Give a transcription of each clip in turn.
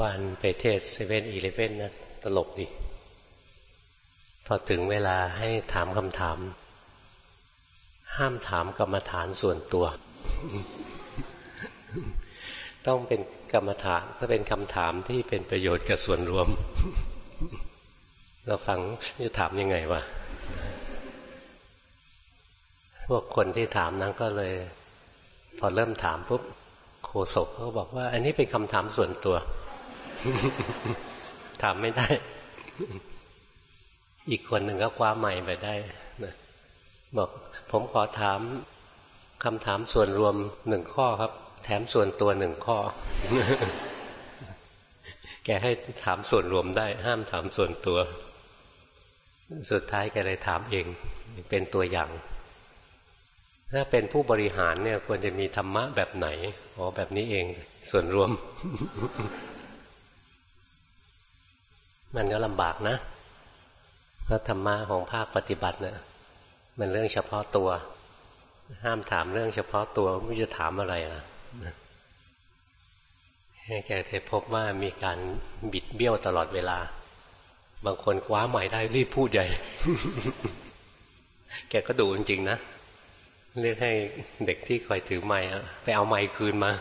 วันไปเทศเซเว่นอีเลฟเว่นนะตลกดี พอถึงเวลาให้ถามคำถาม ห้ามถามกรรมฐานส่วนตัว ต้องเป็นกรรมฐานถ้าเป็นคำถามที่เป็นประโยชน์กับส่วนรวม เราฟังจะถามยังไงวะพวกคนที่ถามนั้นก็เลย พอเริ่มถามปุ๊บโคศกเขาบอกว่า อันนี้เป็นคำถามส่วนตัว ถามไม่ได้ อีกคนหนึ่งก็คว้าใหม่ไปได้นะบอกผมขอถามคำถามส่วนรวมหนึ่งข้อครับ แถมส่วนตัวหนึ่งข้อ แกให้ถามส่วนรวมได้ ห้ามถามส่วนตัว สุดท้ายแกเลยถามเอง เป็นตัวอย่าง ถ้าเป็นผู้บริหารเนี่ย ควรจะมีธรรมะแบบไหนอ๋อแบบนี้เอง ส่วนรวม มันก็ลำบากนะเพราะธรรมะของภาคปฏิบัติเนี่ยมันเรื่องเฉพาะตัว ห้ามถามเรื่องเฉพาะตัวไม่จะถามอะไรอะแกเคยพบว่ามีการบิดเบี้ยวตลอดเวลา บางคนคว้าใหม่ได้รีบพูดใหญ่ แกก็ดูจริงๆนะเรียกให้เด็กที่คอยถือไม้ไปเอาไม้คืนมา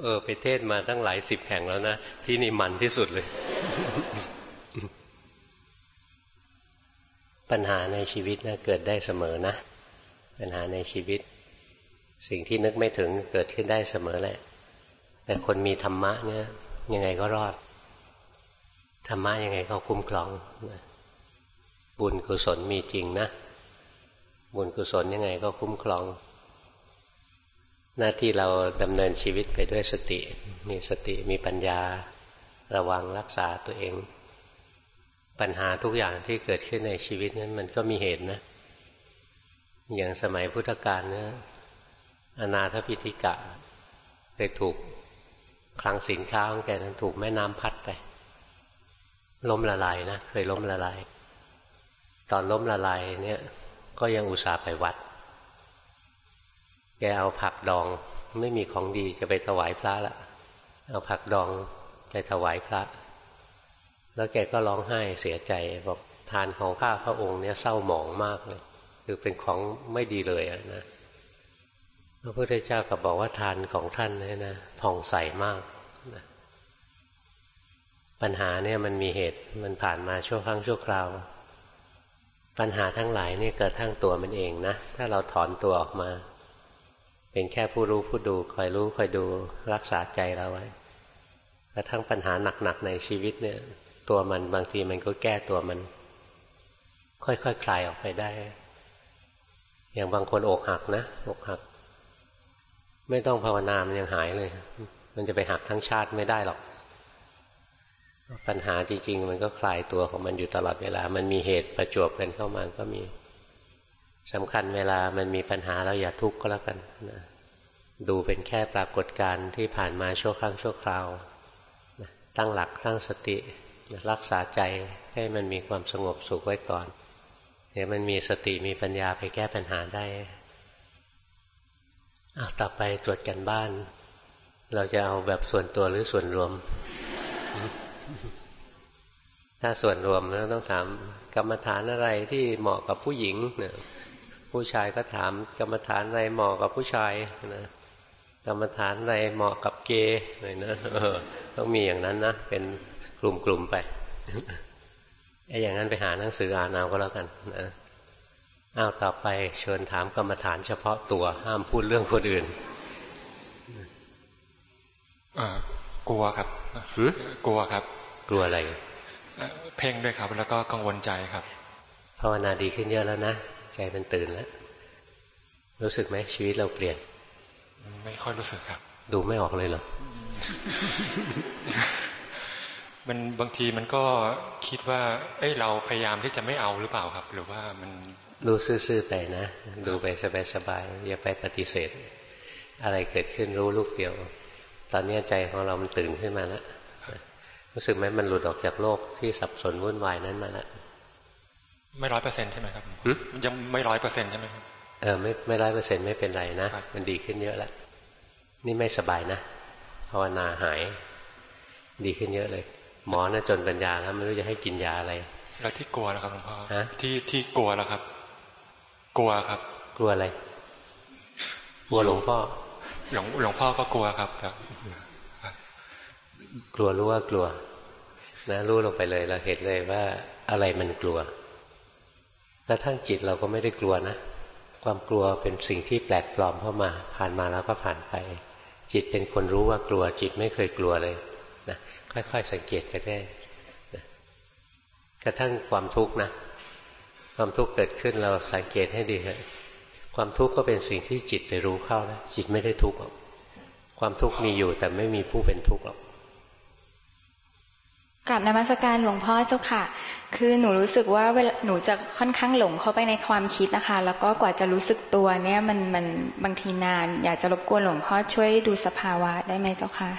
เออไปเทศมาตั้งหลายสิบแห่งแล้วนะ ที่นี่มันที่สุดเลย ปัญหาในชีวิตนะเกิดได้เสมอนะ ปัญหาในชีวิต สิ่งที่นึกไม่ถึงเกิดขึ้นได้เสมอแหละ แต่คนมีธรรมะเนี่ย ยังไงก็รอด ธรรมะยังไงเขาคุ้มครอง บุญกุศลมีจริงนะ บุญกุศลยังไงก็คุ้มครอง หน้าที่เราดำเนินชีวิตไปด้วยสติ มีสติมีปัญญา ระวังรักษาตัวเอง ปัญหาทุกอย่างที่เกิดขึ้นในชีวิตนั้นมันก็มีเหตุนะ อย่างสมัยพุทธกาลเนี่ยอนาถปิธิกะไปถูกคลังสินค้าของแกนั้นถูกแม่น้ำพัดไปล้มละลายนะเคยล้มละลาย ตอนล้มละลายเนี่ย ก็ยังอุตส่าห์ไปวัด แกเอาผักดองไม่มีของดีจะไปถวายพระละ เอาผักดองไปถวายพระ แล้วแกก็ร้องไห้เสียใจบอกทานของข้าพระองค์เนี่ยเศร้าหมองมากเลยคือเป็นของไม่ดีเลยนะพระพุทธเจ้าก็บอกว่าทานของท่านเนี่ยนะผ่องใสมากนะปัญหาเนี่ยมันมีเหตุมันผ่านมาชั่วครั้งชั่วคราว ปัญหาทั้งหลายนี่เกิดทั้งตัวมันเองนะ ถ้าเราถอนตัวออกมา เป็นแค่ผู้รู้ผู้ดูคอยรู้คอยดูรักษาใจเราไว้กระทั่งปัญหาหนักๆในชีวิตเนี่ย ตัวมันบางทีมันก็แก้ตัวมัน ค่อยๆคคลายออกไปได้ อย่างบางคนอกหักนะอกหัก ไม่ต้องภาวนามันยังหายเลย มันจะไปหักทั้งชาติไม่ได้หรอกปัญหาจริง ๆ มันก็คลายตัวของมันอยู่ตลอดเวลา มันมีเหตุประจวบกันเข้ามาก็มีสำคัญเวลามันมีปัญหาเราอย่าทุกข์ก็แล้วกันนะ ดูเป็นแค่ปรากฏการณ์ที่ผ่านมาชั่วครั้งชั่วคราว ตั้งหลักตั้งสติ รักษาใจให้มันมีความสงบสุขไว้ก่อน เดี๋ยวมันมีสติมีปัญญาไปแก้ปัญหาได้อาต่อไปตรวจกันบ้าน เราจะเอาแบบส่วนตัวหรือส่วนรวม ถ้าส่วนรวมแล้วต้องถามกรรมฐานอะไรที่เหมาะกับผู้หญิงเนี่ยผู้ชายก็ถามกรรมฐานอะไรเหมาะกับผู้ชายนะ กรรมฐานอะไรเหมาะกับเกย์เลยนะต้องมีอย่างนั้นนะ เป็นกลุ่มๆไปไอ้อย่างนั้นไปหาหนังสืออ่านเอาก็แล้วกันนะอ้าวต่อไปเชิญถามกรรมฐานเฉพาะตัวห้ามพูดเรื่องคนอื่นกลัวครับกลัวครับ กลัวอะไร เพ่งด้วยครับ แล้วก็กังวลใจครับ ภาวนาดีขึ้นเยอะแล้วนะ ใจมันตื่นแล้ว รู้สึกไหมชีวิตเราเปลี่ยน ไม่ค่อยรู้สึกครับ ดูไม่ออกเลยเหรอมันบางทีมันก็คิดว่า เอ้ยเราพยายามที่จะไม่เอาหรือเปล่าครับ หรือว่ามันรู้ซื่อๆไปนะ ดูไปสบายๆอย่าไปปฏิเสธ อะไรเกิดขึ้นรู้ลูกเดียว ตอนนี้ใจของเรามันตื่นขึ้นมาแล้วรู้สึกไหมมันหลุดออกจากโลกที่สับสนวุ่นวายนั้นมาแล้วไม่ร้อยเปอร์เซ็นใช่ไหมครับยังไม่ร้อยเปอร์เซ็นใช่ไหมครับเออไม่ไม่ร้อยเปอร์เซ็นต์ไม่เป็นไรนะ มันดีขึ้นเยอะแล้ว นี่ไม่สบายนะภาวนาหาย ดีขึ้นเยอะเลย หมอนะ่ะจนปัญญาแล้วไม่รู้จะให้กินยาอะไร แล้วที่กลัวแล้วครับหลวงพ่อฮะที่ที่กลัวแล้วครับ กลัวครับ กลัวอะไร กลัวหลวงพ่อ หลวงหลวงพ่อก็กลัวครับแต่กลัวรู้ว่ากลัว นะรู้ลงไปเลยเราเห็นเลยว่าอะไรมันกลัวแล้วทั้งจิตเราก็ไม่ได้กลัวนะ ความกลัวเป็นสิ่งที่แปลกปลอมเข้ามา ผ่านมาแล้วก็ผ่านไป จิตเป็นคนรู้ว่ากลัว จิตไม่เคยกลัวเลยนะค่อย ๆ สังเกตไปได้นะกระทั่งความทุกข์นะความทุกข์เกิดขึ้นเราสังเกตให้ดีเลยความทุกข์ก็เป็นสิ่งที่จิตไปรู้เข้านะจิตไม่ได้ทุกข์หรอกความทุกข์มีอยู่แต่ไม่มีผู้เป็นทุกข์หรอก กราบนมัสการหลวงพ่อเจ้าค่ะ คือหนูรู้สึกว่าเวลาหนูจะค่อนข้างหลงเข้าไปในความคิดนะคะ แล้วก็กว่าจะรู้สึกตัวเนี่ยมันมันบางทีนาน อยากจะรบกวนหลวงพ่อช่วยดูสภาวะได้ไหมเจ้าค่ะ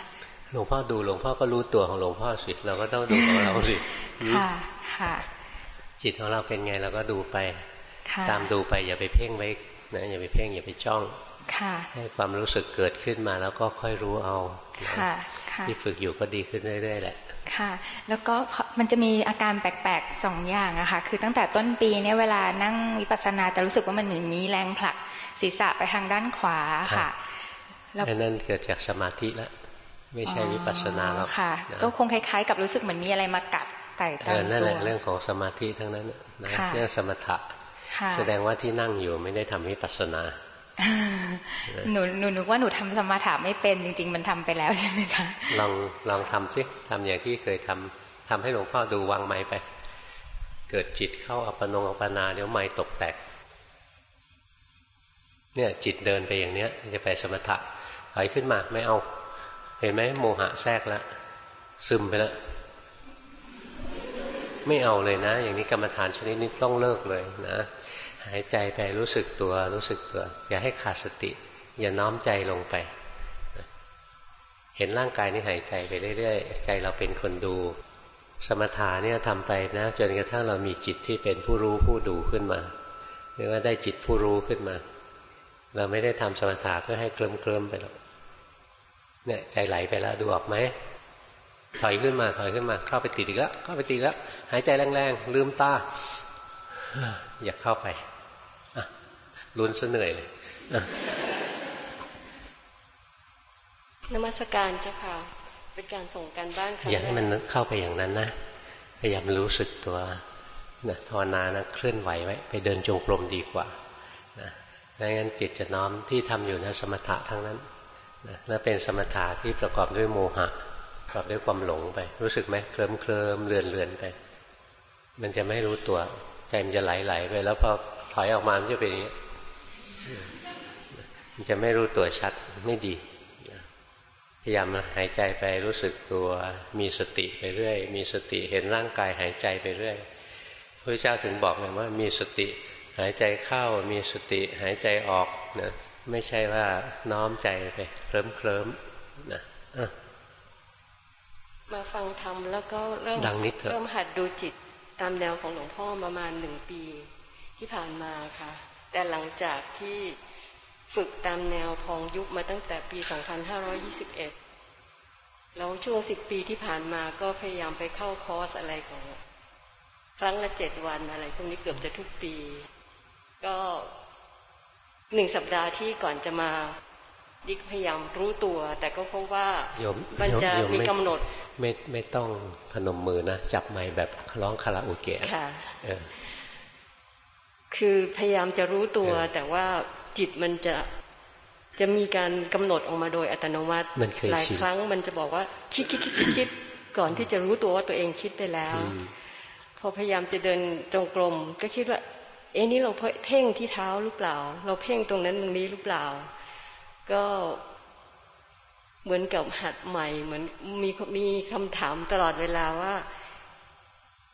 หลวงพ่อดูหลวงพ่อก็รู้ตัวของหลวงพ่อสิ เราก็ต้องดูของเราสิ ค่ะ ค่ะ จิตของเราเป็นไงเราก็ดูไปค่ะตามดูไปอย่าไปเพ่งไว้นะอย่าไปเพ่งอย่าไปจ้อง ค่ะ ให้ความรู้สึกเกิดขึ้นมาแล้วก็ค่อยรู้เอานะค่ะค่ะที่ฝึกอยู่ก็ดีขึ้นเรื่อยๆแหละ ค่ะ แล้วก็มันจะมีอาการแปลกๆสองอย่างอะค่ะคือตั้งแต่ต้นปีเนี่ยเวลานั่งวิปัสสนาจะรู้สึกว่ามันเหมือนมีแรงผลักศีรษะไปทางด้านขวาค่ะแล้วแค่นั้นเกิดจากสมาธิแล้วไม่ใช่วิปัสสนาหรอกอ๋อค่ะนะก็คงคล้าย ๆ กับรู้สึกเหมือนมีอะไรมากัดไต่เอตามอนั่นตัแหวละเรื่องของสมาธิทั้งนั้นน่ะนะค่ะเรื่องสมถะค่ะแสดงว่าที่นั่งอยู่ไม่ได้ทำวิปัสสนา หนูหนูนึกว่าหนูทำสมาธิไม่เป็นจริง ๆ มันทำไปแล้วใช่ไหมคะลองลองทำสิทำอย่างที่เคยทำทำให้หลวงพ่อดูวางไม้ไป เกิดจิตเข้าอัปปนงอัปนาเดี๋ยวไม้ตกแตก เนี่ยจิตเดินไปอย่างเนี้ยจะไปสมถะถอยขึ้นมาไม่เอา เห็นไหมโมหะแทรกแล้วซึมไปแล้วไม่เอาเลยนะ อย่างนี้กรรมฐานชนิดนี้ต้องเลิกเลยนะ หายใจไปรู้สึกตัวรู้สึกตัว อย่าให้ขาดสติ อย่าน้อมใจลงไป เห็นร่างกายนี้หายใจไปเรื่อยๆ ใจเราเป็นคนดู สมถะเนี่ยทำไปนะ จนกระทั่งเรามีจิตที่เป็นผู้รู้ผู้ดูขึ้นมาเรียกว่าได้จิตผู้รู้ขึ้นมา เราไม่ได้ทำสมถะเพื่อให้เคลิ้มเคลิมไปหรอกเนี่ยใจไหลไปแล้วดูออกไหมถอยขึ้นมา ถอยขึ้นมา เข้าไปติดอีกแล้วเข้าไปติดแล้วหายใจแรงๆลืมตาอย่าเข้าไป ลุ้นซะเหนื่อยเลยอะนมัสการเจ้าค่ะ เป็นการส่งการบ้านครั้งอย่าให้มันแรกเข้าไปอย่างนั้นนะ พยายามรู้สึกตัวนะภาวนานะเคลื่อนไหวไว้ ไปเดินจงกรมดีกว่านะไม่งั้นจิตจะน้อมที่ทำอยู่นะสมถะทั้งนั้นนะและเป็นสมถะที่ประกอบด้วยโมหะ ประกอบด้วยความหลงไป รู้สึกไหมเคลิมเคลิมเลือนเลือนไป มันจะไม่รู้ตัว ใจมันจะไหลไหลไป แล้วพอถอยออกมามันจะเป็นอย่างนี้มัน จะไม่รู้ตัวชัดไม่ดี พยายามหายใจไปรู้สึกตัว มีสติไปเรื่อย มีสติเห็นร่างกายหายใจไปเรื่อยพระเจ้าถึงบอกเลยว่า มีสติหายใจเข้า มีสติหายใจออกนะไม่ใช่ว่าน้อมใจไปเคลิ้มเคลิ้มนะอะมาฟังธรรมแล้วก็เริ่มดังนิดเถอะเริ่มหัดดูจิตตามแนวของหลวงพ่อประมาณหนึ่งปีที่ผ่านมาค่ะ แต่หลังจากที่ฝึกตามแนวพองยุบมาตั้งแต่ปี 2521 แล้วช่วงสิบปีที่ผ่านมาก็พยายามไปเข้าคอร์สอะไรของ ครั้งละเจ็ดวันอะไรพวกนี้เกือบจะทุกปี ก็หนึ่งสัปดาห์ที่ก่อนจะมาดิกพยายามรู้ตัว แต่ก็พบว่าโยมมันจะโยมีไกำหนด ไม่ไม่ต้องพนมมือนะ จับไม้แบบร้องคาราโอเกะ ค่ะเออคือพยายามจะรู้ตัวเออแต่ว่าจิตมันจะจะมีการกำหนดออกมาโดยอัตโนมัติมันเคยหลายชินครั้งมันจะบอกว่าคิดคิดคิดคิดคิดก่อนที่จะรู้ตัวว่าตัวเองคิดไปแล้วอืมพอพยายามจะเดินจงกรมก็คิดว่า เอ๊ะนี่เราเพ่งที่เท้าหรือเปล่า เราเพ่งตรงนั้นตรงนี้หรือเปล่า ก็เหมือนกับหัดใหม่ เหมือนมีมีคำถามตลอดเวลาว่า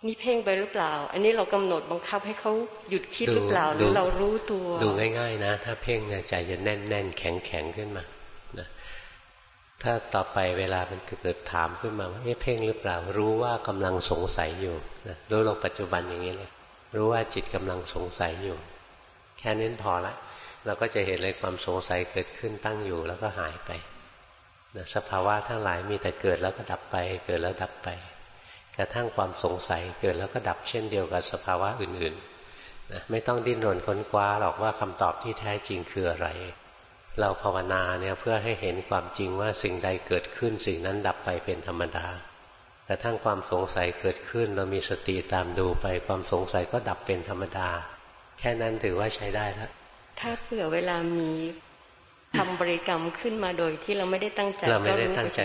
นี่เพ่งไปหรือเปล่า อันนี้เรากำหนดบังคับให้เขาหยุดคิดหรือเปล่าหรือเรารู้ตัว ดูง่ายๆนะ ถ้าเพ่งเนี่ยใจจะแน่นแน่นๆแข็งแข็งๆขึ้นมานะถ้าต่อไปเวลามันเกิดถามขึ้นมาว่าเอ๊ะเพ่งหรือเปล่า รู้ว่ากำลังสงสัยอยู่นะรู้ลงปัจจุบันอย่างนี้เลยรู้ว่าจิตกำลังสงสัยอยู่ แค่นี้พอละเราก็จะเห็นเลยความสงสัยเกิดขึ้นตั้งอยู่แล้วก็หายไปนะสภาวะทั้งหลายมีแต่เกิดแล้วก็ดับไป เกิดแล้วดับไป กระทั่งความสงสัยเกิดแล้วก็ดับเช่นเดียวกับสภาวะอื่นๆนะไม่ต้องดิ้นรนค้นคว้าหรอกว่าคำตอบที่แท้จริงคืออะไร เราภาวนาเนี่ยเพื่อให้เห็นความจริงว่าสิ่งใดเกิดขึ้นสิ่งนั้นดับไปเป็นธรรมดากระทั่งความสงสัยเกิดขึ้น เรามีสติตามดูไปความสงสัยก็ดับเป็นธรรมดา แค่นั้นถือว่าใช้ได้แล้วถ้าเผื่อเวลามีทำบริกรรมขึ้นมาโดยที่เราไม่ได้ตั้งใจเราไม่ได้ตั้งใจ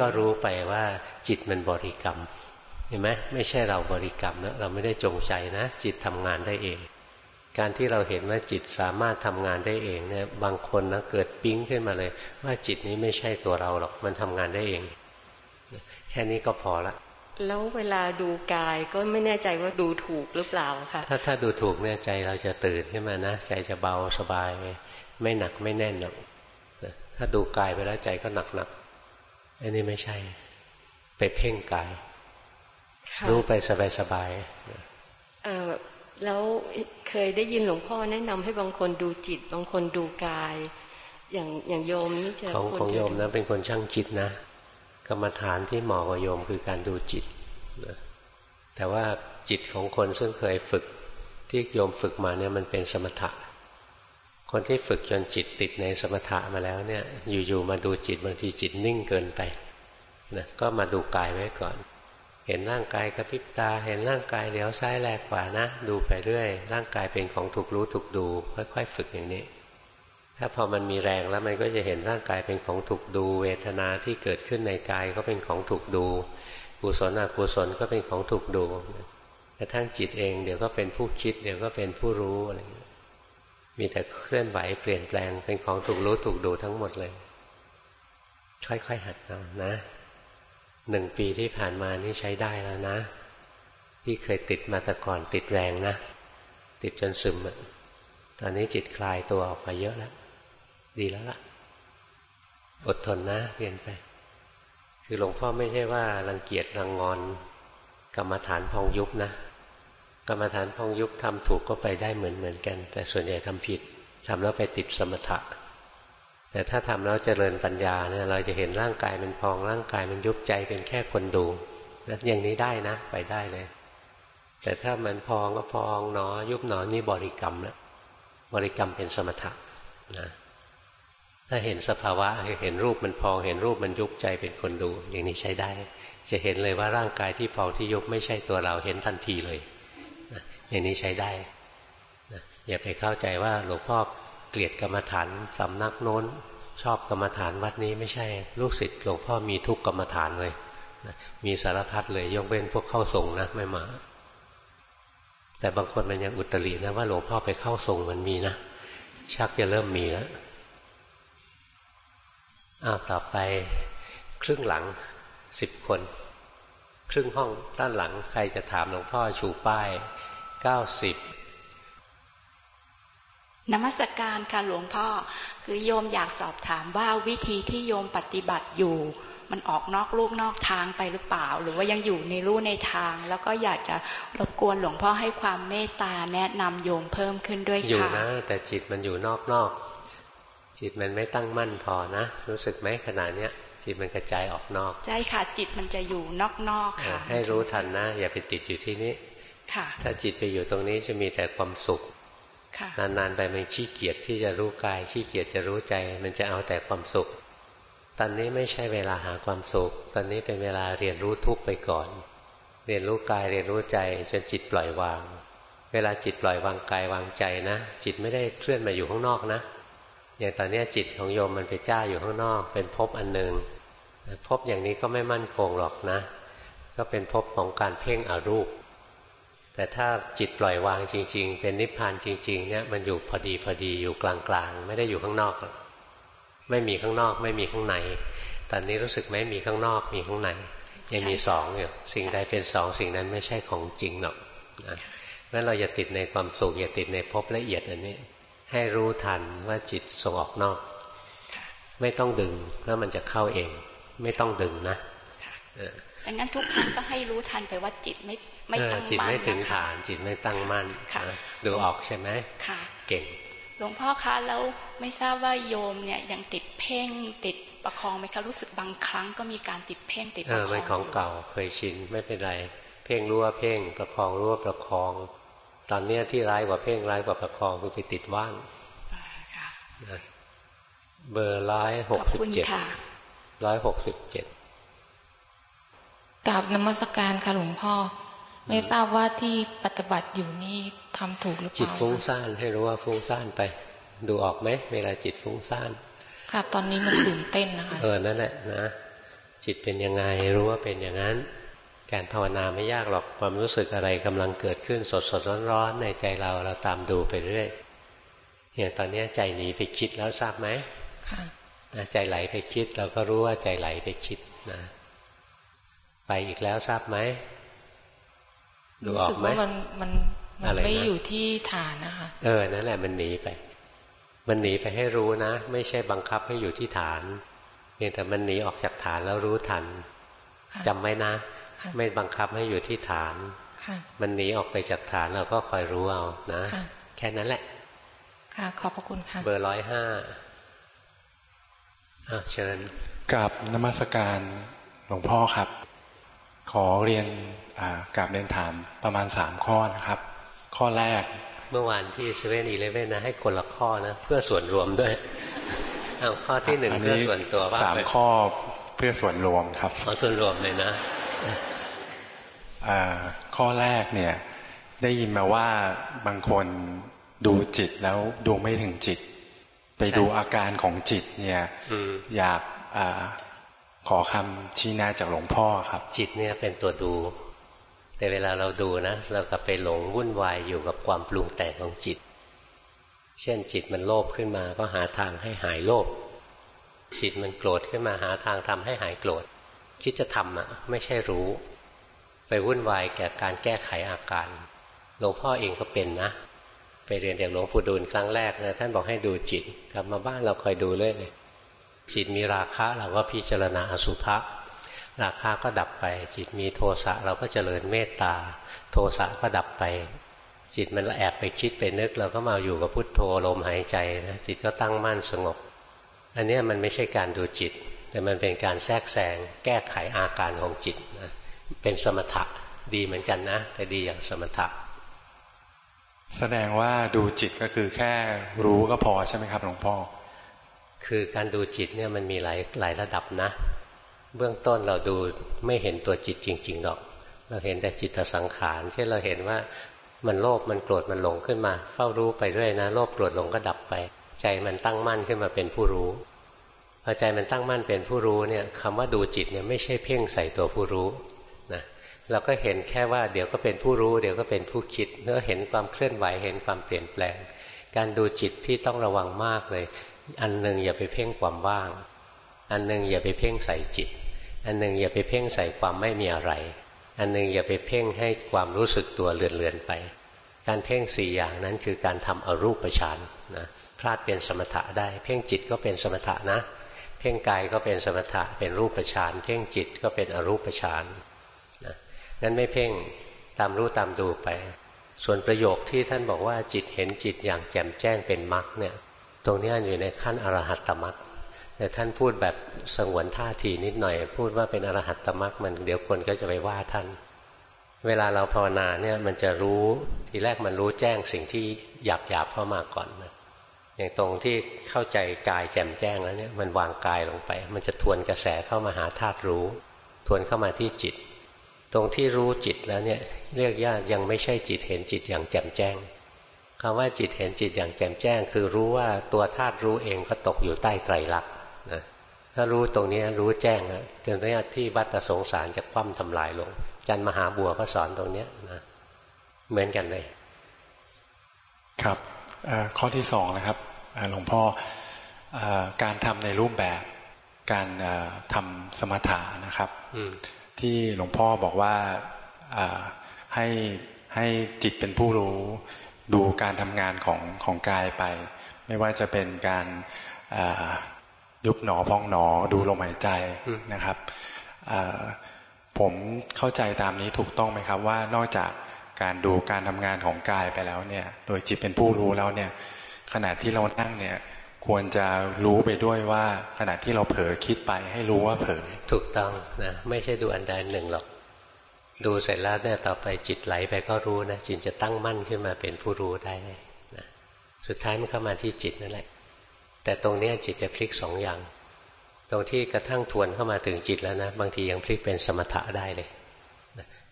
ก็รู้ไปว่าจิตมันบริกรรม เห็นไหมไม่ใช่เราบริกรรมนะเราไม่ได้จงใจนะ จิตทำงานได้เอง การที่เราเห็นว่าจิตสามารถทำงานได้เองเนี่ยบางคนนะเกิดปิ๊งขึ้นมาเลย ว่าจิตนี้ไม่ใช่ตัวเราหรอกมันทำงานได้เอง แค่นี้ก็พอละแล้วเวลาดูกายก็ไม่แน่ใจว่าดูถูกหรือเปล่าค่ะถ้าถ้าดูถูกเนี่ยใจเราจะตื่นขึ้นมานะใจจะเบาสบาย ไม่หนักไม่แน่นหรอกถ้าดูกายไปแล้วใจก็หนักหนักอันนี้ไม่ใช่ ไปเพ่งกาย รู้ไปสบายสบายเออแล้วเคยได้ยินหลวงพ่อแนะนำให้บางคนดูจิต บางคนดูกาย อย่างอย่างโยมนี่จะของของโยมนะเป็นคนช่างคิดนะกรรมฐานที่เหมาะกับโยมคือการดูจิตนะแต่ว่าจิตของคนซึ่งเคยฝึกที่โยมฝึกมาเนี่ยมันเป็นสมถะ คนที่ฝึกจนจิตติดในสมถะมาแล้วเนี่ย อยู่ๆมาดูจิตบางทีจิตนิ่งเกินไปนะก็มาดูกายไว้ก่อน เห็นร่างกายกระพริบตา เห็นร่างกายเลี้ยวซ้ายแลกขวานะ ดูไปเรื่อย ร่างกายเป็นของถูกรู้ถูกดู ค่อยๆ ฝึกอย่างนี้ ถ้าพอมันมีแรงแล้วมันก็จะเห็นร่างกายเป็นของถูกดู เวทนาที่เกิดขึ้นในกายก็เป็นของถูกดูกุศลอกุศลก็เป็นของถูกดูกระทั่งจิตเองเดี๋ยวก็เป็นผู้คิด เดี๋ยวก็เป็นผู้รู้อะไรมีแต่เคลื่อนไหวเปลี่ยนแปลงเป็นของถูกรู้ถูกดูทั้งหมดเลย ค่อยๆหัดเอานะ หนึ่งปีที่ผ่านมานี่ใช้ได้แล้วนะ พี่เคยติดมาแต่ก่อนติดแรงนะ ติดจนซึมตอนนี้จิตคลายตัวออกมาเยอะแล้ว ดีแล้วล่ะ อดทนนะเรียนไป คือหลวงพ่อไม่ใช่ว่ารังเกียจรังงอน กรรมฐานพองยุบนะ กรรมฐานพองยุบทำถูกก็ไปได้เหมือนเหมือนกัน แต่ส่วนใหญ่ทำผิดทำแล้วไปติดสมถะ แต่ถ้าทำแล้วเจริญปัญญาเนี่ยเราจะเห็นร่างกายมันพองร่างกายมันยุบใจเป็นแค่คนดูนะอย่างนี้ได้นะ ไปได้เลย แต่ถ้ามันพองก็พองหนอ ยุบหนอนี่บริกรรมแล้วบริกรรมเป็นสมถะนะถ้าเห็นสภาวะเห็นรูปมันพอง เห็นรูปมันยุบใจเป็นคนดู อย่างนี้ใช้ได้ จะเห็นเลยว่าร่างกายที่พองที่ยุบไม่ใช่ตัวเราเห็นทันทีเลยนะอย่างนี้ใช้ได้นะอย่าไปเข้าใจว่าหลวงพ่อ กลียดกรรมฐานสำนักโน้น ชอบกรรมฐานวัดนี้ไม่ใช่ ลูกศิษย์หลวงพ่อมีทุกกรรมฐานเลยมีสารพัดเลยยกเว้นพวกเข้าทรงนะไม่มา แต่บางคนมันยังอุตรินะว่าหลวงพ่อไปเข้าทรงมันมีนะชักจะเริ่มมีแล้วอ้าวต่อไปครึ่งหลังสิบคน ครึ่งห้องด้านหลังใครจะถามหลวงพ่อชูป้ายเก้าสิบ นมัสกการค่ะหลวงพ่อ คือโยมอยากสอบถามว่าวิธีที่โยมปฏิบัติอยู่ มันออกนอกลูกนอกทางไปหรือเปล่า หรือว่ายังอยู่ในรูในทาง แล้วก็อยากจะรบกวนหลวงพ่อให้ความเมตตาแนะนำโยมเพิ่มขึ้นด้วยค่ะอยู่นะแต่จิตมันอยู่นอกนอกจิตมันไม่ตั้งมั่นพอนะ รู้สึกไหมขณะเนี้ยจิตมันกระจายออกนอกใช่ค่ะ จิตมันจะอยู่นอกๆค่ะ ให้รู้ทันนะ อย่าไปติดอยู่ที่นี้ค่ะ ถ้าจิตไปอยู่ตรงนี้จะมีแต่ความสุข นานๆไปมันขี้เกียจที่จะรู้กายขี้เกียจจะรู้ใจ มันจะเอาแต่ความสุข ตอนนี้ไม่ใช่เวลาหาความสุข ตอนนี้เป็นเวลาเรียนรู้ทุกไปก่อน เรียนรู้กายเรียนรู้ใจจนจิตปล่อยวาง เวลาจิตปล่อยวางกายวางใจนะ จิตไม่ได้เคลื่อนมาอยู่ข้างนอกนะอย่างตอนนี้จิตของโยมมันไปจ้าอยู่ข้างนอก เป็นภพอันหนึ่งภพอย่างนี้ก็ไม่มั่นคงหรอกนะ ก็เป็นภพของการเพ่งอรูป แต่ถ้าจิตปล่อยวางจริง ๆ เป็นนิพพานจริง ๆ เนี่ยมันอยู่พอดีพอดีอยู่กลางๆ ไม่ได้อยู่ข้างนอก ไม่มีข้างนอก ไม่มีข้างใน ตอนนี้รู้สึกไหมมีข้างนอกมีข้างในยังมีสองอยู่สิ่งใดเป็นสองสิ่งนั้นไม่ใช่ของจริงหรอกนะงั้นเราอย่าติดในความสุขอย่าติดในภพละเอียดอันนี้ ให้รู้ทันว่าจิตส่งออกนอก ไม่ต้องดึงแล้วมันจะเข้าเอง ไม่ต้องดึงนะดังนั้นทุกครั้งก็ให้รู้ทันไปว่าจิตไม่ ไม่ตั้งมั่นจิตไม่ถึงฐาน จิตไม่ตั้งมั่นดูออกใช่ไหมเก่ง หลวงพ่อคะแล้วไม่ทราบว่าโยมเนี่ยยังติดเพ่งติดประคองไหมคะรู้สึกบางครั้งก็มีการติดเพ่งติดประคองเออไม่ของเก่าเคยชินไม่เป็นไร เพ่งรู้ว่าเพ่งประคองรู้ว่าประคอง ตอนเนี้ยที่ร้ายกว่าเพ่งร้ายกว่าประคองคือไปติดว่างเบอร์ร้อยหกสิบเจ็ดร้อยหกสิบเจ็ดกราบนมัสการค่ะหลวงพ่อ ไม่ทราบว่าที่ปฏิบัติอยู่นี่ทำถูกหรือเปล่าจิตฟุ้งซ่านให้รู้ว่าฟุ้งซ่านไป ดูออกไหมเวลาจิตฟุ้งซ่านค่ะตอนนี้มันตื่นเต้นนะคะเออนั่นแหละนะจิตเป็นยังไงรู้ว่าเป็นอย่างนั้น การภาวนาไม่ยากหรอกความรู้สึกอะไรกำลังเกิดขึ้นสดสดร้อนร้อนในใจเราเราตามดูไปเรื่อยอย่างตอนนี้ใจหนีไปคิดแล้วทราบไหมค่ะใจไหลไปคิดเราก็รู้ว่าใจไหลไปคิดนะ ไปอีกแล้วทราบไหม ดูออกไหมมันมันมันไม่อยู่ที่ฐานนะคะเออนั่นแหละมันหนีไป มันหนีไปให้รู้นะ ไม่ใช่บังคับให้อยู่ที่ฐานเพียงแต่มันหนีออกจากฐานแล้วรู้ทันจำไว้นะ ไม่บังคับให้อยู่ที่ฐานมันหนีออกไปจากฐานเราก็คอยรู้เอานะ แค่นั้นแหละ ค่ะขอบพระคุณค่ะ เบอร์ร้อยห้าเชิญกับนมัสการหลวงพ่อครับ ขอเรียน กับเรียนถามประมาณสามข้อนะครับ ข้อแรกเมื่อวานที่เซเว่นอีเลเว่นนะให้คนละข้อนะ เพื่อส่วนรวมด้วยเอาข้อที่หนึ่งเพื่อส่วนตัวว่าสามข้อเพื่อส่วนรวมครับเอาส่วนรวมเลยนะข้อแรกเนี่ย ได้ยินมาว่าบางคนดูจิตแล้วดูไม่ถึงจิต ไปดูอาการของจิตเนี่ยอยากอขอคำชี้แนะจากหลวงพ่อครับ จิตเนี่ยเป็นตัวดู แต่เวลาเราดูนะ เราก็ไปหลงวุ่นวายอยู่กับความปรุงแต่งของจิต เช่นจิตมันโลภขึ้นมาก็หาทางให้หายโลภจิตมันโกรธขึ้นมาหาทางทำให้หายโกรธ คิดจะทำอะ ไม่ใช่รู้ ไปวุ่นวายแก่การแก้ไขอาการหลวงพ่อเองก็เป็นนะ ไปเรียนจากหลวงปู่ดูลครั้งแรกนะท่านบอกให้ดูจิต กลับมาบ้านเราคอยดูเลยเลยจิตมีราคะเราก็พิจารณาอสุภะ ราคะก็ดับไป จิตมีโทสะเราก็เจริญเมตตา โทสะก็ดับไป จิตมันแอบไปคิดไปนึก เราก็มาอยู่กับพุทโธลมหายใจนะจิตก็ตั้งมั่นสงบ อันนี้มันไม่ใช่การดูจิต แต่มันเป็นการแทรกแซงแก้ไขอาการของจิตนะเป็นสมถะดีเหมือนกันนะ แต่ดีอย่างสมถะแสดงว่าดูจิตก็คือแค่รู้ก็พอใช่ไหมครับหลวงพ่อ คือการดูจิตเนี่ยมันมีหลายหลายระดับนะ เบื้องต้นเราดูไม่เห็นตัวจิตจริงๆหรอก เราเห็นแต่จิตสังขารเช่นเราเห็นว่ามันโลภมันโกรธมันหลงขึ้นมา เฝ้ารู้ไปด้วยนะโลภโกรธหลงก็ดับไป ใจมันตั้งมั่นขึ้นมาเป็นผู้รู้พอใจมันตั้งมั่นเป็นผู้รู้เนี่ยคำว่าดูจิตเนี่ยไม่ใช่เพ่งใส่ตัวผู้รู้นะเราก็เห็นแค่ว่าเดี๋ยวก็เป็นผู้รู้ เดี๋ยวก็เป็นผู้คิดเนื้อเห็นความเคลื่อนไหวเห็นความเปลี่ยนแปลง การดูจิตที่ต้องระวังมากเลย อันหนึ่งอย่าไปเพ่งความว่าง อันหนึ่งอย่าไปเพ่งใส่จิต อันหนึ่งอย่าไปเพ่งใส่ความไม่มีอะไร อันหนึ่งอย่าไปเพ่งให้ความรู้สึกตัวเลือนๆไป การเพ่งสี่อย่างนั้นคือการทำอรูปฌานนะพลาดเป็นสมถะได้ เพ่งจิตก็เป็นสมถะนะ เพ่งกายก็เป็นสมถะเป็นรูปฌานเพ่งจิตก็เป็นอรูปฌานนะงั้นไม่เพ่งตามรู้ตามดูไป ส่วนประโยคที่ท่านบอกว่าจิตเห็นจิตอย่างแจ่มแจ้งเป็นมรรคเนี่ย ตรงนี้อยู่ในขั้นอรหัตตมรรค แต่ท่านพูดแบบสงวนท่าทีนิดหน่อย พูดว่าเป็นอรหัตตมรรคมันเดี๋ยวคนก็จะไปว่าท่าน เวลาเราภาวนาเนี่ยมันจะรู้ทีแรกมันรู้แจ้งสิ่งที่หยาบหยาบเข้ามาก่อนนะอย่างตรงที่เข้าใจกายแจ่มแจ้งแล้วเนี่ยมันวางกายลงไป มันจะทวนกระแสเข้ามาหาธาตุรู้ ทวนเข้ามาที่จิต ตรงที่รู้จิตแล้วเนี่ยเรียกญาติยังไม่ใช่จิตเห็นจิตอย่างแจ่มแจ้งคำว่าจิตเห็นจิตอย่างแจ่มแจ้ง คือรู้ว่าตัวธาตุรู้เองก็ตกอยู่ใต้ไตรลักษณ์ ถ้ารู้ตรงนี้รู้แจ้งนะจนนี้ที่วัฏสงสารจะคว่ำทำลายลง จันมหาบัวก็สอนตรงนี้นะเหมือนกันเลย ครับข้อที่สองนะครับหลวงพ่ออการทำในรูปแบบการทำสมถะนะครับที่หลวงพ่อบอกว่าให้ให้จิตเป็นผู้รู้ดูการทำงานของของกายไป ไม่ว่าจะเป็นการ ยุบหนอพองหนอดูลมหายใจนะครับผมเข้าใจตามนี้ถูกต้องไหมครับ ว่านอกจากการดูการทำงานของกายไปแล้วเนี่ย โดยจิตเป็นผู้รู้แล้วเนี่ย ขณะที่เรานั่งเนี่ย ควรจะรู้ไปด้วยว่า ขณะที่เราเผลอคิดไปให้รู้ว่าเผลอถูกต้องนะไม่ใช่ดูอันใดหนึ่งหรอก ดูเสร็จแล้วเนี่ยต่อไปจิตไหลไปก็รู้นะจิตจะตั้งมั่นขึ้นมาเป็นผู้รู้ได้นะสุดท้ายมันเข้ามาที่จิตนั่นแหละ แต่ตรงนี้จิตจะพลิกสองอย่าง ตรงที่กระทั่งทวนเข้ามาถึงจิตแล้วนะ บางทียังพลิกเป็นสมถะได้เลย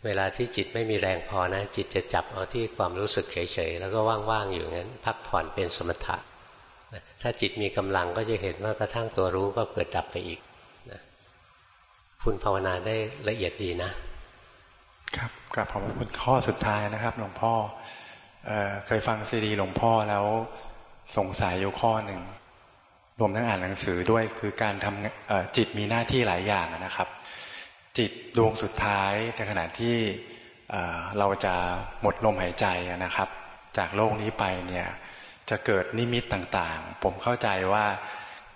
เวลาที่จิตไม่มีแรงพอนะ จิตจะจับเอาที่ความรู้สึกเฉยๆ แล้วก็ว่างๆอยู่งั้น พักผ่อนเป็นสมถะถ้าจิตมีกำลังก็จะเห็นว่ากระทั่งตัวรู้ก็เกิดดับไปอีกนะคุณภาวนาได้ละเอียดดีนะ ครับกลับขอบคุณข้อสุดท้ายนะครับหลวงพ่อเอเคยฟังซีดีหลวงพ่อแล้วสงสัยอยู่ข้อหนึ่ง รวมทั้งอ่านหนังสือด้วยคือการทำจิตมีหน้าที่หลายอย่างนะครับ จิตดวงสุดท้ายในขณะที่เราจะหมดลมหายใจนะครับ จากโลกนี้ไปเนี่ยจะเกิดนิมิตต่างๆ ผมเข้าใจว่า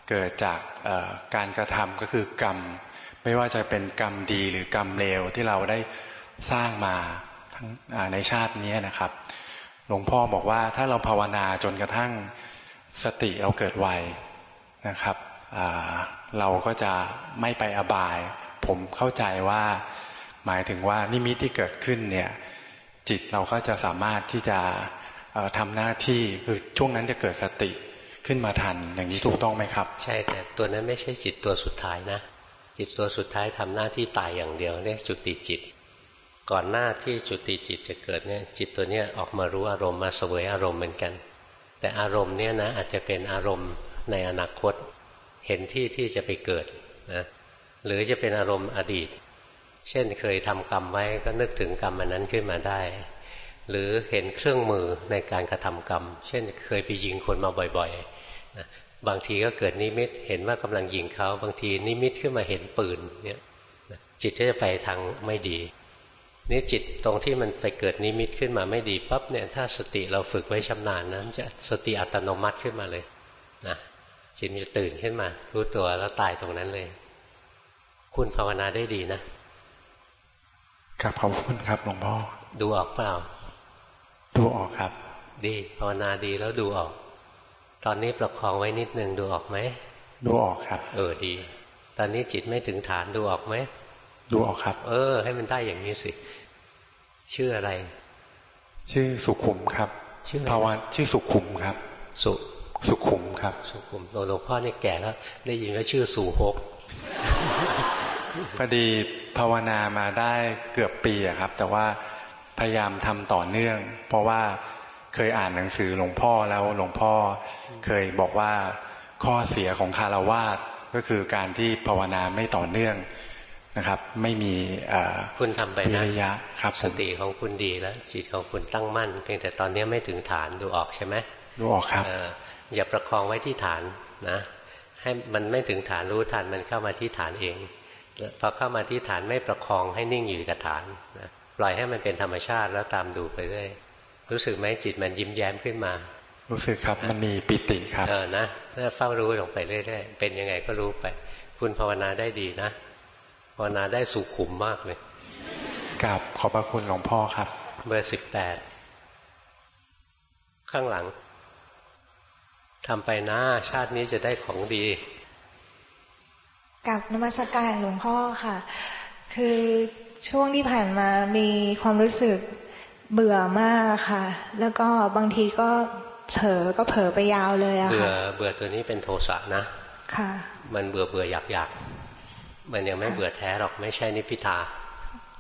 เกิดจากการกระทำก็คือกรรม ไม่ว่าจะเป็นกรรมดีหรือกรรมเลวที่เราได้สร้างมาทั้งในชาตินี้นะครับ หลวงพ่อบอกว่าถ้าเราภาวนาจนกระทั่งสติเราเกิดไว นะครับเราก็จะไม่ไปอบาย ผมเข้าใจว่าหมายถึงว่านิมิตที่เกิดขึ้นเนี่ยจิตเราก็จะสามารถที่จะทำหน้าที่คือช่วงนั้นจะเกิดสติขึ้นมาทันอย่างนี้ถูกต้องไหมครับ ใช่แต่ตัวนั้นไม่ใช่จิตตัวสุดท้ายนะ จิตตัวสุดท้ายทำหน้าที่ตายอย่างเดียวเรียกจุติจิต ก่อนหน้าที่จุติจิตจะเกิดเนี่ยจิตตัวเนี้ยออกมารู้อารมณ์มาเสวยอารมณ์เหมือนกัน แต่อารมณ์เนี่ยนะอาจจะเป็นอารมณ์ ในอนาคต เห็นที่ที่จะไปเกิดนะหรือจะเป็นอารมณ์อดีต เช่นเคยทำกรรมไว้ก็นึกถึงกรรมอันนั้นขึ้นมาได้ หรือเห็นเครื่องมือในการกระทำกรรม เช่นเคยไปยิงคนมาบ่อยๆนะบางทีก็เกิดนิมิตเห็นว่ากำลังยิงเขา บางทีนิมิตขึ้นมาเห็นปืนเนี่ยจิตก็จะไปทางไม่ดีนี่จิตตรงที่มันไปเกิดนิมิตขึ้นมาไม่ดีปั๊บเนี่ยถ้าสติเราฝึกไว้ชำนาญนะจะสติอัตโนมัติขึ้นมาเลยนะ จิตมันจะตื่นขึ้นมา รู้ตัวแล้วตายตรงนั้นเลย คุณภาวนาได้ดีนะครับขอบคุณครับหลวงพ่อดูออกเปล่า ดูออกครับ ดีภาวนาดีแล้วดูออก ตอนนี้ประคองไว้นิดนึงดูออกไหมดูออกครับ เออดี ตอนนี้จิตไม่ถึงฐานดูออกไหมดูออกครับ เออ ให้มันได้อย่างนี้สิ ชื่ออะไร ชื่อสุขุมครับ ชื่อภาวะชื่อสุขุมครับ สุ สุขุมครับ สุขุมหลวงพ่อนี่แก่แล้ว ได้ยินว่าชื่อสุหกพอดีภาวนามาได้เกือบปีครับ แต่ว่าพยายามทำต่อเนื่อง เพราะว่าเคยอ่านหนังสือหลวงพ่อแล้วหลวงพ่อเคยบอกว่าข้อเสียของคารวาสก็คือการที่ภาวนาไม่ต่อเนื่องนะครับ ไม่มีคุณทำไปนะยะครับสติของคุณดีแล้วจิตของคุณตั้งมั่นเพียงแต่ตอนนี้ไม่ถึงฐานดูออกใช่ไหมดูออกครับ อย่าประคองไว้ที่ฐานนะให้มันไม่ถึงฐานรู้ทันมันเข้ามาที่ฐานเองพอเข้ามาที่ฐานไม่ประคองให้นิ่งอยู่กับฐานนะปล่อยให้มันเป็นธรรมชาติแล้วตามดูไปเรื่อยรู้สึกไหมจิตมันยิ้มแย้มขึ้นมา รู้สึกครับมันมีปิติครับเออนะถ้าเฝ้ารู้ลงไปเรื่อยๆเป็นยังไงก็รู้ไป คุณภาวนาได้ดีนะภาวนาได้สุขุมมากเลยกับขอบพระคุณหลวงพ่อครับ เบอร์สิบแปดข้างหลัง ทำไปนะชาตินี้จะได้ของดีกับนมัสการหลวงพ่อค่ะ คือช่วงที่ผ่านมามีความรู้สึกเบื่อมากค่ะ แล้วก็บางทีก็เผลอก็เผลอไปยาวเลยอะค่ะ เบื่อเบื่อตัวนี้เป็นโทสะนะ ค่ะ มันเบื่อเบื่ออยากอยากมันยังไม่เบื่อแท้หรอกไม่ใช่นิพิทา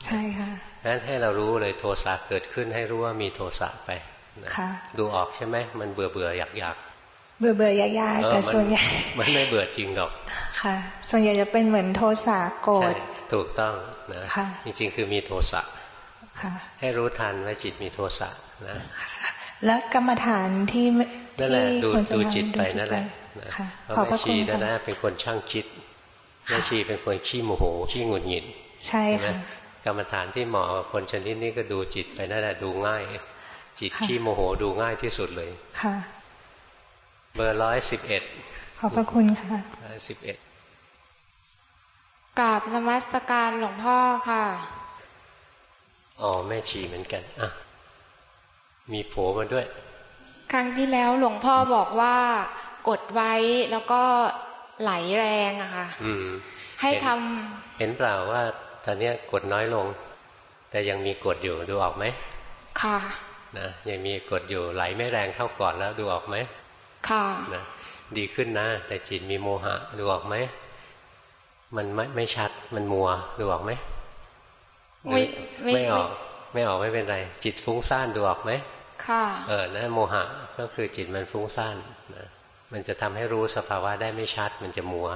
ใช่ค่ะงั้นให้เรารู้เลยโทสะเกิดขึ้นให้รู้ว่ามีโทสะไปค่ะ ดูออกใช่ไหมมันเบื่อเบื่ออยากอยาก เบื่อเบื่อยากๆแต่ส่วนใหญ่มันไม่เบื่อจริงหรอก ค่ะ ส่วนใหญ่จะเป็นเหมือนโทสะโกรธถูกต้องนะจริงๆคือมีโทสะให้รู้ทันว่าจิตมีโทสะนะ แล้วกรรมฐานที่นั่นแหละดูดูจิตไปนั่นแหละเพราะแม่ชีนั่นนะเป็นคนช่างคิดแม่ชีเป็นคนขี้โมโหขี้หงุดหงิด ใช่ค่ะกรรมฐานที่เหมาะคนชนิดนี้ก็ดูจิตไปนั่นแหละดูง่าย จิตขี้โมโหดูง่ายที่สุดเลยค่ะ เบอร์ร้อยสิบเอ็ดขอบพระคุณค่ะร้อยสิบเอ็ดกราบนมัสการหลวงพ่อค่ะ อ๋อ แม่ชีเหมือนกัน อะ มีโผมาด้วย ครั้งที่แล้วหลวงพ่อบอกว่ากดไว้แล้วก็ไหลแรงอะค่ะให้ทำเห็นเปล่าว่าตอนนี้กดน้อยลง แต่ยังมีกดอยู่ดูออกไหม ค่ะ นะยังมีกดอยู่ไหลไม่แรงเท่าก่อนแล้วดูออกไหม ค่ะนะดีขึ้นนะ แต่จิตมีโมหะดูออกไหมมันไม่ไม่ชัดมันมัวดูออกไหมไม่ไม่ออก ไม่ออกไม่เป็นไร จิตฟุ้งซ่านดูออกไหมค่ะ เออนะโมหะก็คือจิตมันฟุ้งซ่านนะมันจะทำให้รู้สภาวะได้ไม่ชัด มันจะมัว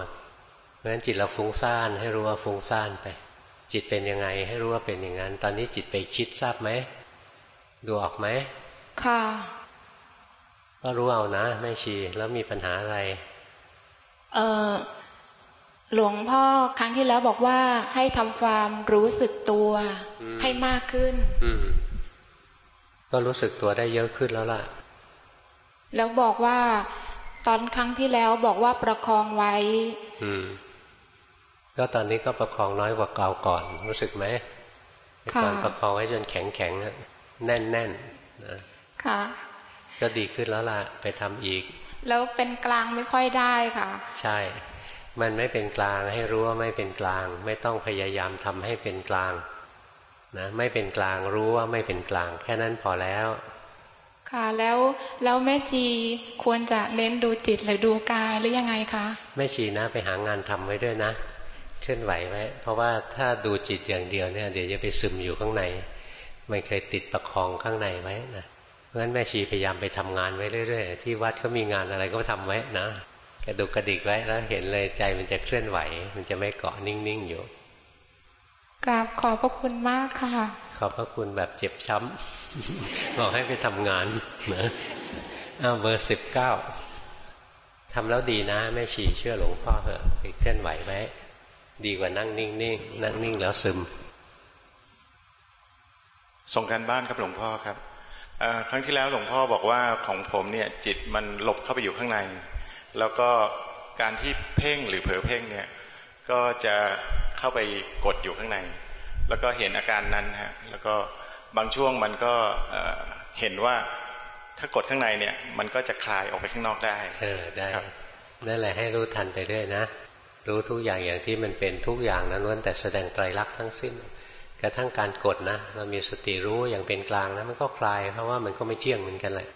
เพราะฉะนั้นจิตเราฟุ้งซ่านให้รู้ว่าฟุ้งซ่านไป จิตเป็นยังไง ให้รู้ว่าเป็นอย่างนั้น ตอนนี้จิตไปคิดทราบไหมดูออกไหมค่ะ ก็รู้เอานะแม่ชีแล้วมีปัญหาอะไร เออหลวงพ่อครั้งที่แล้วบอกว่าให้ทำความรู้สึกตัว ให้มากขึ้นอืก็รู้สึกตัวได้เยอะขึ้นแล้วล่ะ แล้วบอกว่า ตอนครั้งที่แล้วบอกว่าประคองไว้อืมก็ตอนนี้ก็ประคองน้อยกว่าเก่าก่อน รู้สึกไหมตอนประคองไว้จนแข็งแข็งแน่นแน่นนะค่ะ ก็ดีขึ้นแล้วล่ะไปทำอีก แล้วเป็นกลางไม่ค่อยได้ค่ะ ใช่ มันไม่เป็นกลางให้รู้ว่าไม่เป็นกลาง ไม่ต้องพยายามทำให้เป็นกลางนะไม่เป็นกลางรู้ว่าไม่เป็นกลาง แค่นั้นพอแล้ว ค่ะแล้วแล้วแม่จีควรจะเน้นดูจิตหรือดูกายหรือยังไงคะแม่ชีนะไปหางานทำไว้ด้วยนะเคลื่อนไหวไว้เพราะว่าถ้าดูจิตอย่างเดียวเนี่ยเดี๋ยวจะไปซึมอยู่ข้างใน มันเคยติดประคองข้างในไว้นะ เพราะฉะนั้นแม่ชีพยายามไปทำงานไว้เรื่อยๆที่วัดเขามีงานอะไรก็ทำไว้นะกระดุกกระดิกไว้แล้วเห็นเลยใจมันจะเคลื่อนไหว มันจะไม่เกาะนิ่งๆอยู่กราบขอบพระคุณมากค่ะ ขอบพระคุณแบบเจ็บช้ำบอกให้ไปทำงานนะอ้าวเบอร์สิบเก้าทำแล้วดีนะแม่ชีเชื่อหลวงพ่อเหอะไปเคลื่อนไหวไว้ดีกว่านั่งนิ่งๆนนั่งนิ่งแล้วซึม ส่งการบ้านครับหลวงพ่อครับ ครั้งที่แล้วหลวงพ่อบอกว่าของผมเนี่ยจิตมันหลบเข้าไปอยู่ข้างใน แล้วก็การที่เพ่งหรือเผลอเพ่งเนี่ยก็จะเข้าไปกดอยู่ข้างใน แล้วก็เห็นอาการนั้นฮะแล้วก็บางช่วงมันก็เห็นว่าถ้ากดข้างในเนี่ยมันก็จะคลายออกไปข้างนอกได้เออได้นั่นแหละให้รู้ทันไปเรื่อยนะรู้ทุกอย่างอย่างที่มันเป็นทุกอย่างนั้นล้วนแต่แสดงไตรลักษณ์ทั้งสิ้น กระทั่งการกดนะเรามีสติรู้อย่างเป็นกลางนะมันก็คลาย เพราะว่ามันก็ไม่เที่ยงเหมือนกันแหละ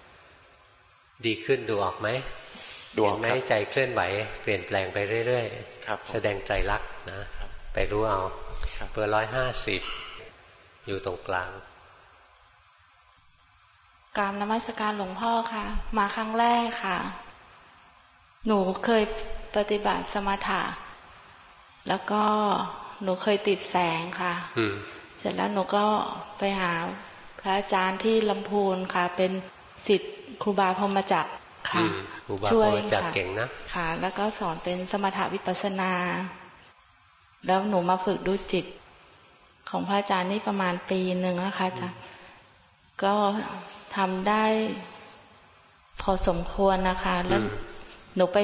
ดีขึ้นดูออกไหมดูออกไหมใจเคลื่อนไหวเปลี่ยนแปลงไปเรื่อยๆแสดงใจรักนะไปรู้เอาเบอร์ร้อยห้าสิบอยู่ตรงกลางกรามนมัสการหลวงพ่อค่ะ มาครั้งแรกค่ะ หนูเคยปฏิบัติสมถะแล้วก็หนูเคยติดแสงค่ะ เสร็จแล้วหนูก็ไปหาพระอาจารย์ที่ลำพูนค่ะ เป็นสิทธิ์ครูบาพรมจักรค่ะช่วยค่ะเก่งนะค่ะ แล้วก็สอนเป็นสมถะวิปัสนา แล้วหนูมาฝึกดูจิต ของพระอาจารย์นี่ประมาณปีหนึ่งนะคะอาจารย์ก็ทำได้พอสมควรนะคะ แล้วหนูไป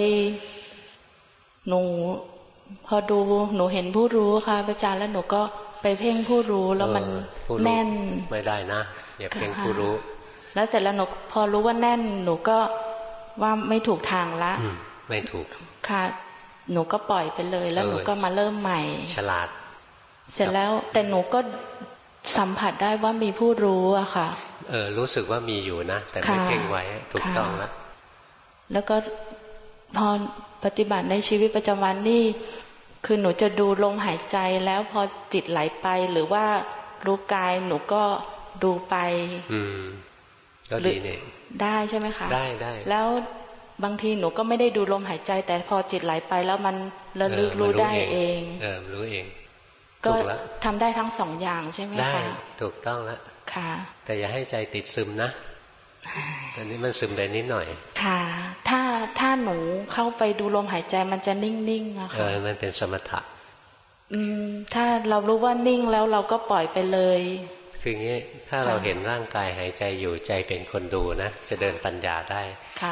หนูพอดูหนูเห็นผู้รู้ค่ะ พระอาจารย์แล้วหนูก็ ไปเพ่งผู้รู้แล้วมันแน่นไม่ได้นะอย่าเพ่งผู้รู้ แล้วเสร็จแล้วหนูพอรู้ว่าแน่นหนูก็ว่าไม่ถูกทางละไม่ถูกค่ะหนูก็ปล่อยไปเลย แล้วหนูก็มาเริ่มใหม่ ฉลาด เสร็จแล้วแต่หนูก็สัมผัสได้ว่ามีผู้รู้อะค่ะ เออ รู้สึกว่ามีอยู่นะ แต่ไม่เพ่งไว้ถูกต้องแล้วแล้วก็พอปฏิบัติในชีวิตประจำวันนี่ คือหนูจะดูลมหายใจแล้วพอจิตไหลไปหรือว่ารู้กายหนูก็ดูไป อืมก็ดีเนี่ยได้ใช่ไหมคะได้ได้แล้วบางทีหนูก็ไม่ได้ดูลมหายใจ แต่พอจิตไหลไปแล้วมันระลึกรู้ได้เอง เออรู้เองก็ทำได้ทั้งสองอย่างใช่ไหมคะได้ถูกต้องแล้วค่ะ แต่อย่าให้ใจติดซึมนะตอนนี้มันซึมไปนิดหน่อย ค่ะ ถ้า ถ้าหนูเข้าไปดูลมหายใจมันจะนิ่งๆอะค่ะเออมันเป็นสมถะ อืม ถ้าเรารู้ว่านิ่งแล้วเราก็ปล่อยไปเลย คืองี้ถ้าเราเห็นร่างกายหายใจอยู่ใจเป็นคนดูนะจะเดินปัญญาได้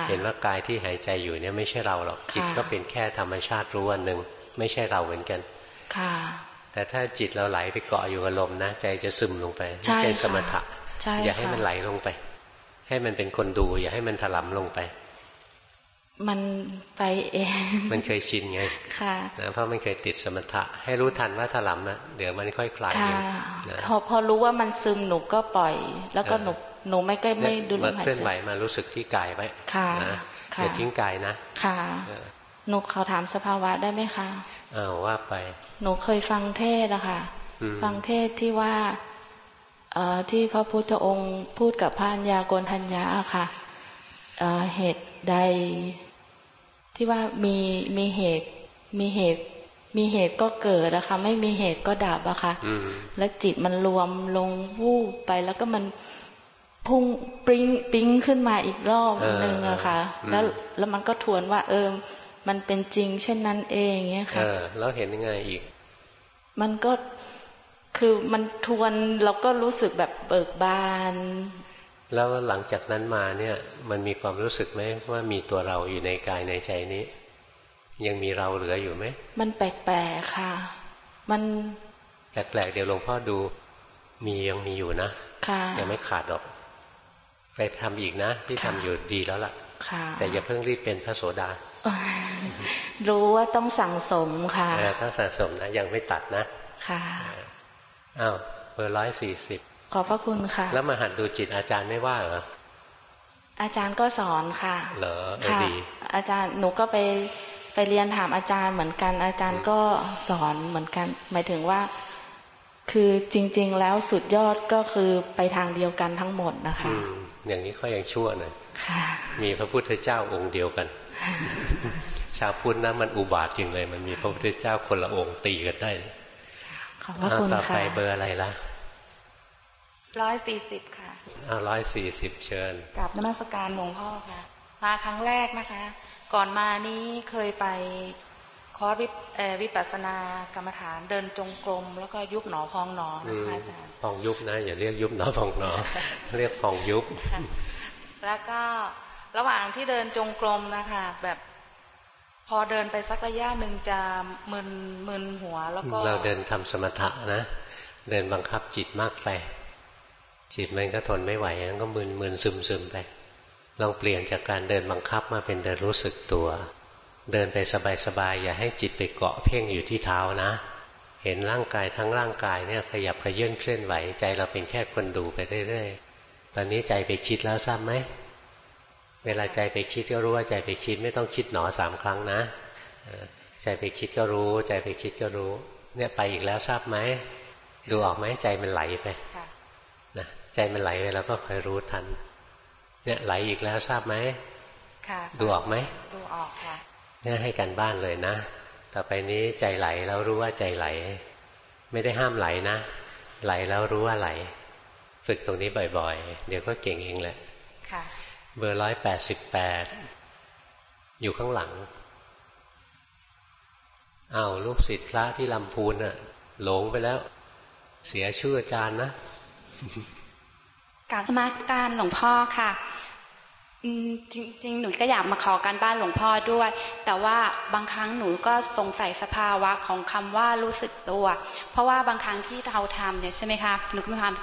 เห็นว่ากายที่หายใจอยู่เนี่ยไม่ใช่เราหรอกจิตก็เป็นแค่ธรรมชาติรู้อันหนึ่งไม่ใช่เราเหมือนกัน ค่ะ แต่ถ้าจิตเราไหลไปเกาะอยู่กับลมนะใจจะซึมลงไปเป็นสมถะอย่าให้มันไหลลงไปใให้มันเป็นคนดู อย่าให้มันถลำลงไป มันไปเอง มันเคยชินไง ค่ะนะเพราะมันเคยติดสมถะ ให้รู้ทันว่าถลำนะเดี๋ยวมันค่อยคลายเองพอพอรู้ว่ามันซึมหนูก็ปล่อย แล้วก็หนูหนูไม่ก็ไม่ดูลมหายใจเคลื่อนไหวมารู้สึกที่กายไว้ค่ะอย่าทิ้งกายนะ ค่ะหนูเขาถามสภาวะได้ไหมคะอ้าวว่าไป หนูเคยฟังเทศอะค่ะ ฟังเทศที่ว่าที่พระพุทธองค์พูดกับพระัญญาโกนทัญญาค่ะเหตุใด ที่ว่ามีมีเหตุ มีเหตุ มีเหตุก็เกิดนะคะไม่มีเหตุก็ดับอะค่ะแล้วจิตมันรวมลงวูบไปแล้วก็มันพุ่งปริ้งปิ้งขึ้นมาอีกรอบหนึ่งอะค่ะ แล้วแล้วมันก็ทวนว่า เออ มันเป็นจริง เช่นนั้นเองเงี้ยค่ะแล้วเห็นยังไงอีก มันก็คือมันทวนเราก็รู้สึกแบบเบิกบาน แล้วหลังจากนั้นมาเนี่ย มันมีความรู้สึกไหมว่ามีตัวเราอยู่ในกายในใจนี้ ยังมีเราเหลืออยู่ไหมมันแปลกๆค่ะ มันแปลกๆเดี๋ยวหลวงพ่อดู มียังมีอยู่นะค่ะยังไม่ขาดหรอก ไปทำอีกนะ ที่ทำอยู่ดีแล้วล่ะ แต่อย่าเพิ่งรีบเป็นพระโสดา รู้ว่าต้องสั่งสมค่ะต้องสั่งสมนะยังไม่ตัดนะ ค่ะอ้าวเบอร์ร้อยสี่สิบ ขอบพระคุณค่ะ แล้วมาหัดดูจิตอาจารย์ไม่ว่าเหรออาจารย์ก็สอนค่ะ เหรอค่ะอาจารย์หนูก็ไปไปเรียนถามอาจารย์เหมือนกัน อาจารย์ก็สอนเหมือนกัน หมายถึงว่า คือจริง ๆ แล้วสุดยอดก็คือไปทางเดียวกันทั้งหมดนะคะอย่างนี้ก็ยังชั่วหน่อยมีพระพุทธเจ้าองค์เดียวกัน ชาวพุทธนะมันอุบาทจริงเลย มันมีพระพุทธเจ้าคนละองค์ตีกันได้ขอบคุณค่ะต่อไปเบอร์อะไรล่ะ ร้อยสี่สิบค่ะอ้าวร้อยสี่สิบเชิญกับนมัสการหลวงพ่อค่ะ มาครั้งแรกนะคะ ก่อนมานี้เคยไปคอร์สวิปัสนากรรมฐานเดินจงกรม แล้วก็ยุบหนอพองหนอนะคะอาจารย์พองยุบนะ อย่าเรียกยุบหนอพองหนอ เรียกพองยุบ แล้วก็ระหว่างที่เดินจงกรมนะคะ แบบพอเดินไปสักระยะหนึ่งจะมึนมึนหัวแล้วก็เราเดินทำสมถะนะ เดินบังคับจิตมากไป จิตมันก็ทนไม่ไหวงั้นก็มึนมึนซึมซึมไป ลองเปลี่ยนจากการเดินบังคับมาเป็นเดินรู้สึกตัว เดินไปสบายๆอย่าให้จิตไปเกาะเพ่งอยู่ที่เท้านะ เห็นร่างกายทั้งร่างกายเนี่ยขยับขยื่นเคลื่อนไหวใจเราเป็นแค่คนดูไปเรื่อยๆ ตอนนี้ใจไปคิดแล้วทราบไหมเวลาใจไปคิดก็รู้ว่าใจไปคิดไม่ต้องคิดหนอสามครั้งนะใจไปคิดก็รู้ ใจไปคิดก็รู้ เนี่ยไปอีกแล้วทราบไหมดูออกไหมใจมันไหลไป นะใจมันไหลไปแล้วก็คอยรู้ทัน เนี่ยไหลอีกแล้วทราบไหมดูออกไหมดูออกค่ะเนี่ยให้กันบ้านเลยนะ ต่อไปนี้ใจไหลแล้วรู้ว่าใจไหล ไม่ได้ห้ามไหลนะ ไหลแล้วรู้ว่าไหล ฝึกตรงนี้บ่อยๆ เดี๋ยวก็เก่งเองแหละ ค่ะ เบอร์ร้อยแปดสิบแปดอยู่ข้างหลังอา้าวลูกศิษย์พระที่ลำพูนน่ะ หลงไปแล้ว เสียชื่ออาจารย์นะ การมาการหลวงพ่อค่ะจริงๆ หนูก็อยากมาขอการบ้านหลวงพ่อด้วย แต่ว่าบางครั้งหนูก็สงสัยสภาวะของคำว่ารู้สึกตัว เพราะว่าบางครั้งที่เราทำเนี่ยใช่ไหมคะหนูก็มีความ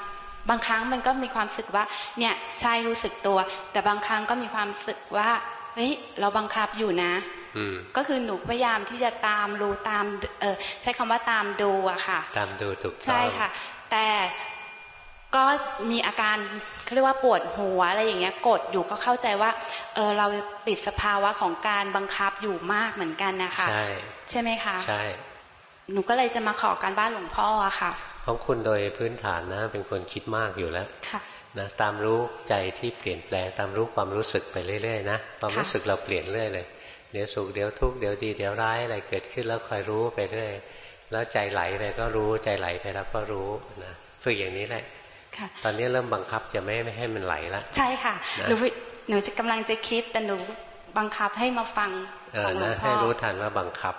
บางครั้งมันก็มีความรู้สึกว่า เนี่ยใช่รู้สึกตัว แต่บางครั้งก็มีความรู้สึกว่าเฮ้ยเราบังคับอยู่นะก็คือหนูพยายามที่จะตามรู้ตาม เออใช้คำว่าตามดูอะค่ะ ตามดูถูกใช่ค่ะ แต่ ก็มีอาการเขาเรียกว่าปวดหัวอะไรอย่างเงี้ยกดอยู่ก็เข้าใจว่าเออเราติดสภาวะของการบังคับอยู่มากเหมือนกันนะคะใช่ใช่ไหมคะใช่หนูก็เลยจะมาขอการบ้านหลวงพ่ออะค่ะ ของคุณโดยพื้นฐานนะเป็นคนคิดมากอยู่แล้วนะตามรู้ใจที่เปลี่ยนแปลงตามรู้ความรู้สึกไปเรื่อยๆนะความรู้สึกเราเปลี่ยนเรื่อยเลยเดี๋ยวสุขเดี๋ยวทุกข์เดี๋ยวดีเดี๋ยวร้ายอะไรเกิดขึ้นแล้วคอยรู้ไปเรื่อยแล้วใจไหลไปก็รู้ใจไหลไปแล้วก็รู้นะฝึกอย่างนี้แหละ ตอนนี้เริ่มบังคับจะไม่ไม่ให้มันไหลละใช่ค่ะหนูหนูจะกำลังจะคิดแต่หนูบังคับให้มาฟังของหลวงพ่อให้รู้ทันว่าบังคับ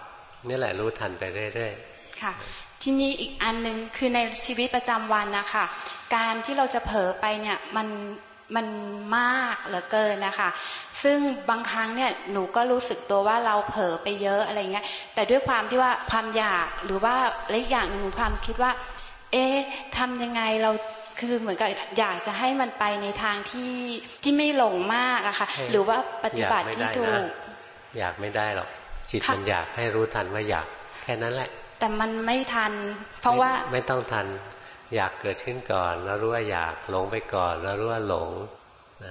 นี่แหละรู้ทันไปเรื่อยๆค่ะ ที่นี่อีกอันหนึ่งคือในชีวิตประจำวันนะคะการที่เราจะเผลอไปเนี่ยมันมันมากเหลือเกินนะคะ ซึ่งบางครั้งเนี่ยหนูก็รู้สึกตัวว่าเราเผลอไปเยอะอะไรเงี้ย แต่ด้วยความที่ว่าความอยากหรือว่าอะไรอย่างหนึ่งความคิดว่า เอ๊ะทำยังไงเรา คือเหมือนกับอยากจะให้มันไปในทางที่ที่ไม่หลงมากอะค่ะ หรือว่าปฏิบัติที่ถูกอยากไม่ได้หรอกจิตมันอยากให้รู้ทันว่าอยากแค่นั้นแหละ แต่มันไม่ทัน เพราะว่าไม่ต้องทัน อยากเกิดขึ้นก่อน แล้วรู้ว่าอยากหลงไปก่อน แล้วรู้ว่าหลง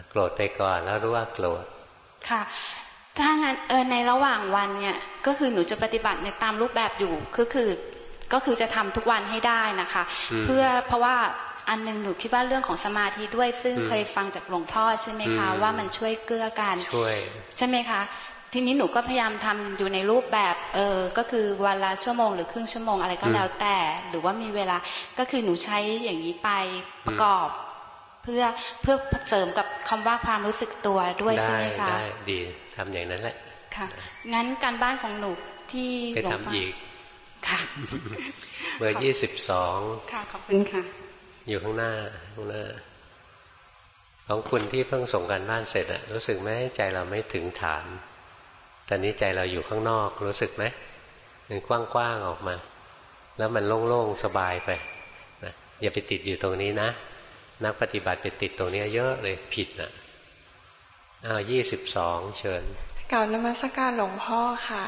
โกรธไปก่อน แล้วรู้ว่าโกรธค่ะถ้างั้นเออในระหว่างวันเนี่ยก็คือหนูจะปฏิบัติในตามรูปแบบอยู่ก็คือก็คือจะทำทุกวันให้ได้นะคะ เพื่อเพราะว่า อันหนึ่งหนูคิดว่าเรื่องของสมาธิด้วย ซึ่งเคยฟังจากหลวงพ่อใช่ไหมคะ ว่ามันช่วยเกื้อกันช่วยใช่ไหมคะทีนี้หนูก็พยายามทำอยู่ในรูปแบบเออก็คือวันละชั่วโมงหรือครึ่งชั่วโมงอะไรก็แล้วแต่ หรือว่ามีเวลาก็คือหนูใช้อย่างนี้ไปประกอบ เพื่อเพื่อเสริมกับคำว่าความรู้สึกตัวด้วยใช่ไหมคะได้ดีทำอย่างนั้นแหละค่ะ งั้นการบ้านของหนูที่ไปทำอีกค่ะเบอร์ยี่สิบสองค่ะขอบคุณค่ะ อยู่ข้างหน้าข้างหน้า ของคุณที่เพิ่งส่งกันบ้านเสร็จอะรู้สึกไหมใจเราไม่ถึงฐาน ตอนนี้ใจเราอยู่ข้างนอก รู้สึกไหมมันกว้างๆออกมา แล้วมันโล่งๆสบายไปนะอย่าไปติดอยู่ตรงนี้นะ นักปฏิบัติไปติดตรงนี้เยอะเลยผิดนะอ้าวยี่สิบสองเชิญกล่าวนมัสการหลวงพ่อค่ะ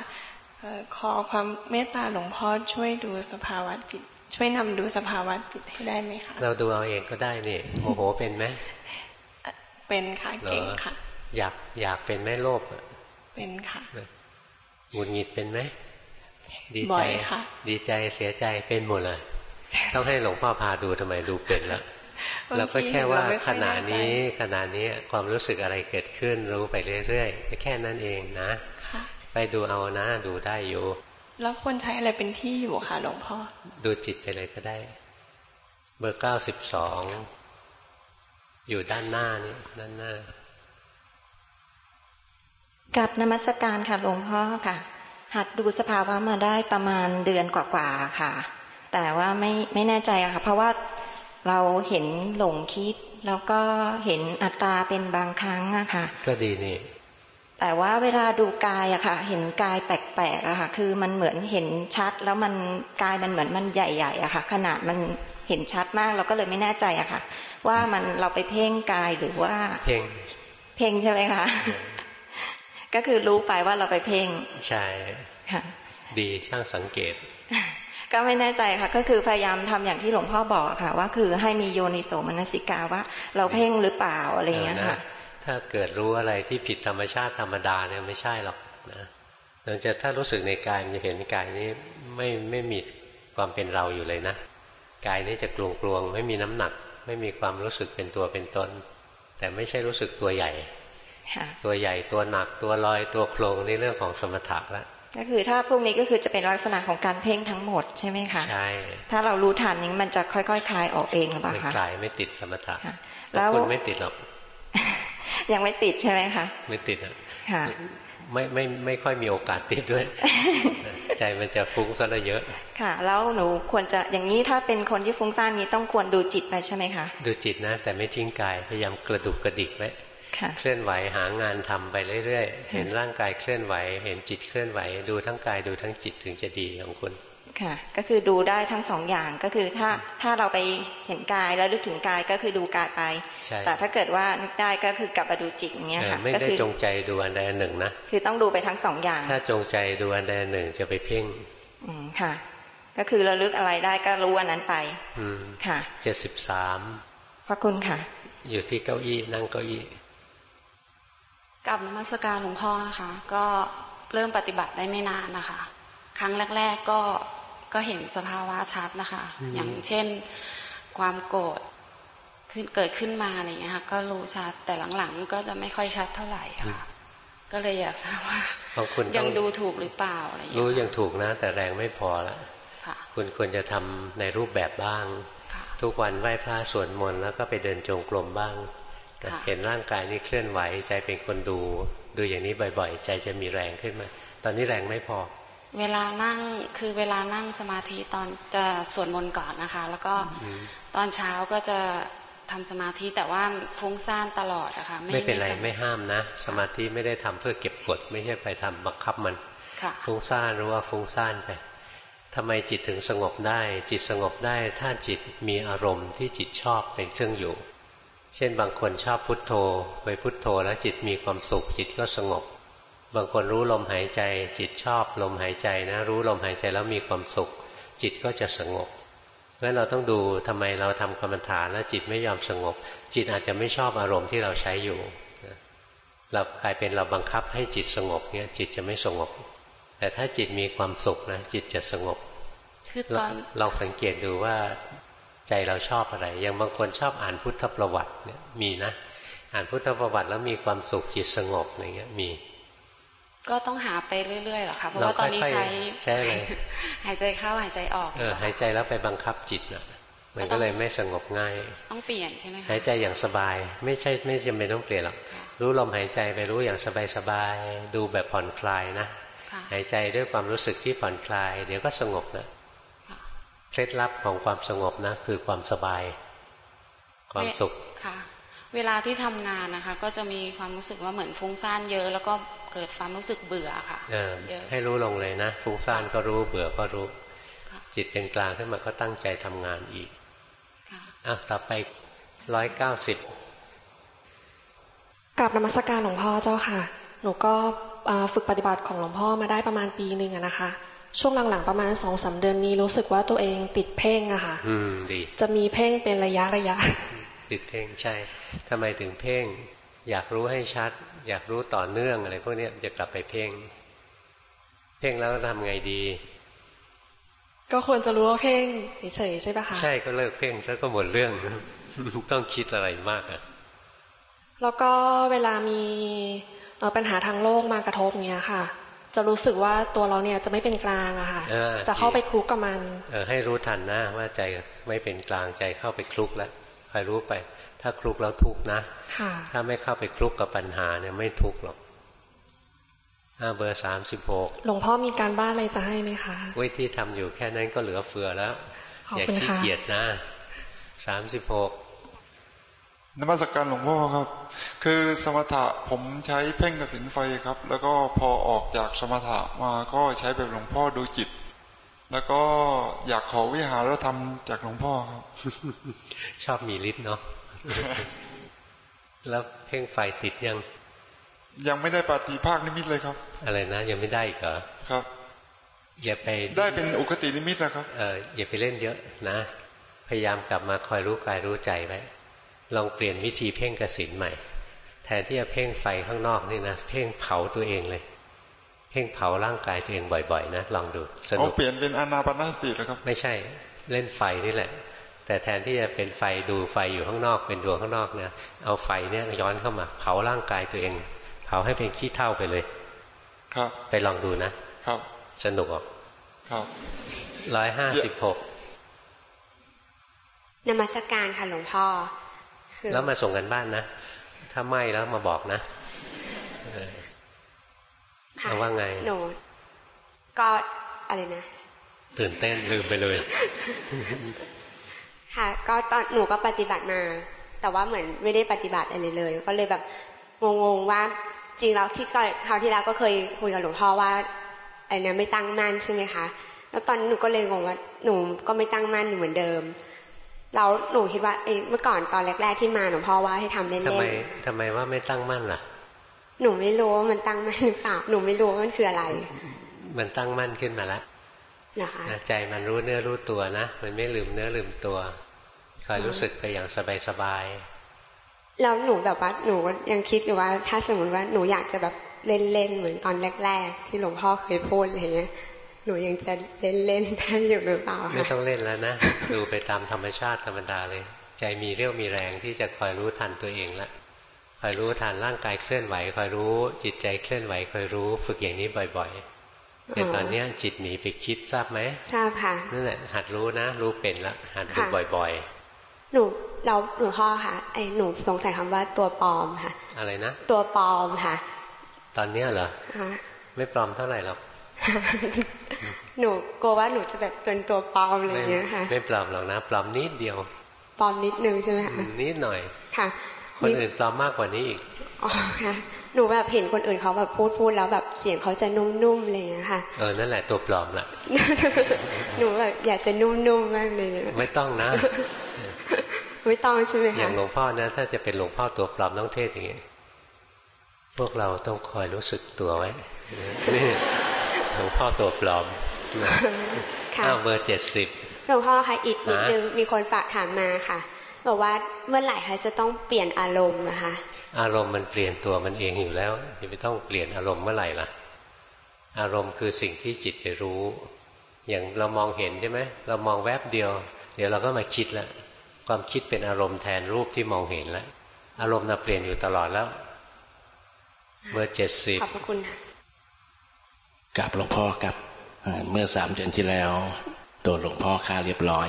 ขอความเมตตาหลวงพ่อช่วยดูสภาวะจิต ช่วยนำดูสภาวะจิตให้ได้ไหมคะเราดูเอาเองก็ได้นี่โมโหเป็นไหมเป็นค่ะเก่งค่ะ อยากอยากเป็นไหมโลภเป็นค่ะหงุดหงิดเป็นไหมดีใจดีใจเสียใจเป็นหมดเลย ต้องให้หลวงพ่อพาดูทำไมดูเป็นแล้วเราก็แค่ว่าขณะนี้ขณะนี้ความรู้สึกอะไรเกิดขึ้นรู้ไปเรื่อยๆแค่นั้นเองนะ ไปดูเอานะดูได้อยู่ แล้วควรใช้อะไรเป็นที่อยู่คะหลวงพ่อ ดูจิตไปเลยก็ได้ เบอร์เก้าสิบสองอยู่ด้านหน้านี่ด้านหน้ากับนมัสการค่ะหลวงพ่อค่ะ หัดดูสภาวะมาได้ประมาณเดือนกว่าๆค่ะ แต่ว่าไม่ไม่แน่ใจอะค่ะ เพราะว่าเราเห็นหลงคิด แล้วก็เห็นอัตตาเป็นบางครั้งอะค่ะ ก็ดีนี่ แต่ว่าเวลาดูกายอะค่ะ เห็นกายแปลกๆอะค่ะ คือมันเหมือนเห็นชัด แล้วมันกายมันเหมือนมันใหญ่ๆอะค่ะ ขนาดมันเห็นชัดมากเราก็เลยไม่แน่ใจอะค่ะ ว่ามันเราไปเพ่งกายหรือว่า เพ่งเพ่งใช่ไหมคะก็คือรู้ไปว่าเราไปเพ่งใช่ค่ะดีช่างสังเกต ก็ไม่แน่ใจค่ะ ก็คือพยายามทำอย่างที่หลวงพ่อบอกค่ะ ว่าคือให้มีโยนิโสมนสิกาว่า เราเพ่งหรือเปล่าอะไรเงี้ยค่ะ ถ้าเกิดรู้อะไรที่ผิดธรรมชาติธรรมดาเนี่ยไม่ใช่หรอกนะหลังจากถ้ารู้สึกในกายจะเห็นกายนี้ไม่ไม่มีความเป็นเราอยู่เลยนะกายนี้จะกลวงกลวงไม่มีน้ำหนัก ไม่มีความรู้สึกเป็นตัวเป็นตน แต่ไม่ใช่รู้สึกตัวใหญ่ ตัวใหญ่ตัวหนักตัวลอยตัวโครงในเรื่องของสมถะแล้วก็คือถ้าพวกนี้ก็คือจะเป็นลักษณะของการเพ่งทั้งหมดใช่ไหมคะใช่ถ้าเรารู้ทันนี้มันจะค่อยๆคลายออกเองหรือเปล่าคะคลายไม่ติดสมถะแล้วคุณไม่ติดหรอก ยังไม่ติดใช่ไหมคะไม่ติดอะค่ะไม่ไม่ไม่ค่อยมีโอกาสติดด้วย ใจมันจะฟุ้งซะเยอะ ค่ะ แล้วหนูควรจะอย่างนี้ถ้าเป็นคนที่ฟุ้งซ่านนี้ต้องควรดูจิตไปใช่ไหมคะ ดูจิตนะ แต่ไม่ทิ้งกายพยายามกระดุกกระดิกไว้เคลื่อนไหวหางานทำไปเรื่อยๆ เห็นร่างกายเคลื่อนไหว เห็นจิตเคลื่อนไหว ดูทั้งกายดูทั้งจิตถึงจะดีของคุณ ค่ะ ก็คือดูได้ทั้งสองอย่างก็คือถ้าถ้าเราไปเห็นกายแล้วลึกถึงกายก็คือดูกายไป แต่ถ้าเกิดว่านึกได้ก็คือกลับมาดูจิตอย่างเงี้ยค่ะไม่ได้จงใจดูอันใดอันหนึ่งนะคือต้องดูไปทั้งสองอย่าง ถ้าจงใจดูอันใดอันหนึ่งจะไปเพ่งอืมค่ะ ก็คือระลึกอะไรได้ก็รู้อันนั้นไป อืมค่ะเจ็ดสิบสามพระคุณค่ะ อยู่ที่เก้าอี้นั่งเก้าอี้กับนมัสการหลวงพ่อนะคะ ก็เริ่มปฏิบัติได้ไม่นานนะคะ ครั้งแรก ๆ ก็ ก็เห็นสภาวะชัดนะคะ อย่างเช่นความโกรธขึ้นเกิดขึ้นมาอะไรเงี้ยค่ะก็รู้ชัดแต่หลังๆ ก็จะไม่ค่อยชัดเท่าไหร่ค่ะ ก็เลยอยากทราบว่ายังดูถูกหรือเปล่าอะไรอย่างเงี้ยรู้ยังถูกนะ แต่แรงไม่พอละคุณควรจะทำในรูปแบบบ้าง ทุกวันไหว้พระสวดมนต์แล้วก็ไปเดินจงกรมบ้างเห็นร่างกายนี้เคลื่อนไหวใจเป็นคนดู ดูอย่างนี้บ่อย ๆ ใจจะมีแรงขึ้นมา ตอนนี้แรงไม่พอ เวลานั่งคือเวลานั่งสมาธิตอนจะสวดมนต์ก่อนนะคะ แล้วก็ตอนเช้าก็จะทำสมาธิแต่ว่าฟุ้งซ่านตลอดอะคะ่ะไม่เป็นไรไม่ห้ามนะ สมาธิไม่ได้ทำเพื่อเก็บกด ไม่ใช่ไปทำบังคับมันฟุ้งซ่านรู้ว่าฟุ้งซ่านไปทำไมจิตถึงสงบได้ จิตสงบได้ ถ้าจิตมีอารมณ์ที่จิตชอบเป็นเครื่องอยู่ เช่นบางคนชอบพุทโธ ไปพุทโธแล้วจิตมีความสุขจิตก็สงบ บางคนรู้ลมหายใจ จิตชอบลมหายใจนะ รู้ลมหายใจแล้วมีความสุข จิตก็จะสงบเพราะเราต้องดูทำไมเราทำกรรมฐานแล้วจิตไม่ยอมสงบ จิตอาจจะไม่ชอบอารมณ์ที่เราใช้อยู่เรากลายเป็นเราบังคับให้จิตสงบเนี่ยจิตจะไม่สงบ แต่ถ้าจิตมีความสุขนะจิตจะสงบ คือตอนเราสังเกตดูว่าใจเราชอบอะไร อย่างบางคนชอบอ่านพุทธประวัติเนี่ยมีนะ อ่านพุทธประวัติแล้วมีความสุขจิตสงบอะไรเงี้ยมี ก็ต้องหาไปเรื่อยๆหรอคะเพราะว่าตอนนี้ใช้ใช่เลยหายใจเข้าหายใจออกเออหายใจแล้วไปบังคับจิตนะมันก็เลยไม่สงบง่าย ต้องเปลี่ยนใช่ไหมคะหายใจอย่างสบาย ไม่ใช่ไม่จำเป็นต้องเปลี่ยนหรอกรู้ลมหายใจไปรู้อย่างสบายๆดูแบบผ่อนคลายนะหายใจด้วยความรู้สึกที่ผ่อนคลาย เดี๋ยวก็สงบนะเคล็ดลับของความสงบนะ คือความสบาย ความสุขค่ะ เวลาที่ทำงานนะคะ ก็จะมีความรู้สึกว่าเหมือนฟุ้งซ่านเยอะ แล้วก็เกิดความรู้สึกเบื่อค่ะเออให้รู้ลงเลยนะ ฟุ้งซ่านก็รู้เบื่อก็รู้ จิตเป็นกลางขึ้นมาก็ตั้งใจทำงานอีกอะต่อไปร้อยเก้าสิบกลับนมัสการหลวงพ่อเจ้าค่ะ หนูก็ฝึกปฏิบัติของหลวงพ่อมาได้ประมาณปีหนึ่งนะคะ ช่วงหลังๆประมาณสองสาเดือนนี้รู้สึกว่าตัวเองติดเพ่งอะค่ะ อืมดี จะมีเพ่งเป็นระยะระยะ ติดเพ่งใช่ ทำไมถึงเพ่ง อยากรู้ให้ชัด อยากรู้ต่อเนื่องอะไรพวกนี้จะกลับไปเพ่ง เพ่งแล้วทำไงดี ก็ควรจะรู้ว่าเพ่งเฉยๆใช่ปะคะ ใช่ก็เลิกเพ่งแล้วก็หมดเรื่องต้องคิดอะไรมากอะแล้วก็เวลามีปัญหาทางโลกมากระทบเนี้ยค่ะ จะรู้สึกว่าตัวเราเนี่ยจะไม่เป็นกลางอะค่ะ จะเข้าไปคลุกกับมัน เออให้รู้ทันนะว่าใจไม่เป็นกลางใจเข้าไปคลุกแล้วคอยรู้ไป ถ้าคลุกแล้วทุกนะถ้าไม่เข้าไปคลุกกับปัญหาเนี่ยไม่ทุกหรอกเบอร์สามสิบหกหลวงพ่อมีการบ้านอะไรจะให้ไหมคะวิที่ทำอยู่แค่นั้นก็เหลือเฟือแล้ว อย่าขี้เกียจนะสามสิบหกนมัสกการหลวงพ่อครับ คือสมถะผมใช้เพ่งกสินไฟครับ แล้วก็พอออกจากสมถะมาก็ใช้แบบหลวงพ่อดูจิต แล้วก็อยากขอวิหารธรรมจากหลวงพ่อครับ ชอบมีฤทธิ์เนาะ แล้วเพ่งไฟติดยัง ยังไม่ได้ปฏิภาคนิมิตเลยครับ อะไรนะยังไม่ได้อีกเหรอครับ อย่าไปได้เป็นอุคตินิมิตนะครับเอออย่าไปเล่นเยอะนะ พยายามกลับมาคอยรู้กายรู้ใจไว้ลองเปลี่ยนวิธีเพ่งกสินใหม่ แทนที่จะเพ่งไฟข้างนอกนี่นะเพ่งเผาตัวเองเลย เพ่งเผาร่างกายตัวเองบ่อยๆ นะลองดูสนุกเปลี่ยนเป็นอนาปนสติแล้วครับ ไม่ใช่ เล่นไฟนี่แหละ แต่แทนที่จะเป็นไฟดูไฟอยู่ข้างนอก เป็นดวงข้างนอกเนี่ยเอาไฟเนี่ยย้อนเข้ามา เผาร่างกายตัวเอง เผาให้เป็นขี้เท่าไปเลย ครับ ไปลองดูนะครับ สนุกออกครับร้อยห้าสิบหกนมัสการค่ะหลวงพ่อแล้วมาส่งกันบ้านนะ ถ้าไม่แล้วมาบอกนะเอาว่าไงหนูก็อะไรนะ ตื่นเต้นลืมไปเลย ค่ะ ก็ตอนหนูก็ปฏิบัติมา แต่ว่าเหมือนไม่ได้ปฏิบัติอะไรเลย ก็เลยแบบงงๆว่าจริงแล้วที่ก่อนคราวที่แล้วก็เคยคุยกับหลวงพ่อว่าอะไรนะไม่ตั้งมั่นใช่ไหมคะแล้วตอนนี้หนูก็เลยงงว่าหนูก็ไม่ตั้งมั่นอยู่เหมือนเดิมเราหนูคิดว่าเมื่อก่อนตอนแรกๆที่มาหนูพ่อว่าให้ทำเล่นๆทำไมทำไมว่าไม่ตั้งมั่นล่ะ หนูไม่รู้ว่ามันตั้งมั่นหรือเปล่าหนูไม่รู้ว่ามันคืออะไร มันตั้งมั่นขึ้นมาแล้วนะคะใจมันรู้เนื้อรู้ตัวนะมันไม่ลืมเนื้อลืมตัว คอยรู้สึกไปอย่างสบายๆแล้วหนูแบบว่าหนูยังคิดอยู่ว่า ถ้าสมมติว่าหนูอยากจะแบบเล่นๆเหมือนตอนแรก ๆ ที่หลวงพ่อเคยพูดอะไรเงี้ยหนูยังจะเล่นเล่นได้อยู่หรือเปล่าไม่ต้องเล่นแล้วนะ ดูไปตามธรรมชาติธรรมดาเลย ใจมีเรี่ยวมีแรงที่จะคอยรู้ทันตัวเองละคอยรู้ทันร่างกายเคลื่อนไหวคอยรู้ จิตใจเคลื่อนไหวคอยรู้ ฝึกอย่างนี้บ่อยๆแต่ตอนนี้จิตหนีไปคิดทราบไหมทราบค่ะนั่นแหละหัดรู้นะ รู้เป็นละหัดดูบ่อยๆ หนูเราหนูพ่อค่ะไอ้หนูสงสัยคำว่าตัวปลอมค่ะ อะไรนะตัวปลอมค่ะ ตอนเนี้ยเหรอไม่ปลอมเท่าไหร่หรอกหนูกลัวว่าหนูจะแบบเป็นตัวปลอมอะไรเงี้ยค่ะ ไม่ปลอมหรอกนะปลอมนิดเดียวปลอมนิดนึงใช่ไหมคะนิดหน่อยค่ะ คนอื่นปลอมมากกว่านี้อีกอ๋อค่ะหนูแบบเห็นคนอื่นเขาแบบพูดพูดแล้วแบบเสียงเขาจะนุ่มๆอะไรอย่างเงี้ยค่ะเออนั่นแหละตัวปลอมละหนูแบบอยากจะนุ่มๆมากเลยไม่ต้องนะ ไม่ต้องใช่ไหมคะอย่างหลวงพ่อนะถ้าจะเป็นหลวงพ่อตัวปลอมต้องเทศอย่างนี้พวกเราต้องคอยรู้สึกตัวไว้นี่หลวงพ่อตัวปลอมอ้าวเบอร์เจ็ดสิบหลวงพ่อคะอีกนิดนึงมีคนฝากถามมาค่ะบอกว่าเมื่อไหร่คะจะต้องเปลี่ยนอารมณ์นะคะ อารมณ์มันเปลี่ยนตัวมันเองอยู่แล้วจะไม่ต้องเปลี่ยนอารมณ์เมื่อไหร่ล่ะ อารมณ์คือสิ่งที่จิตไปรู้ อย่างเรามองเห็นใช่ไหมเรามองแวบเดียว เดี๋ยวเราก็มาคิดแล้ว ความคิดเป็นอารมณ์แทนรูปที่มองเห็นแล้ว อารมณ์น่ะเปลี่ยนอยู่ตลอดแล้ว เบอร์เจ็ดสิบขอบพระคุณค่ะกับหลวงพ่อกับ เมื่อสามเดือนที่แล้ว โดนหลวงพ่อฆ่าเรียบร้อย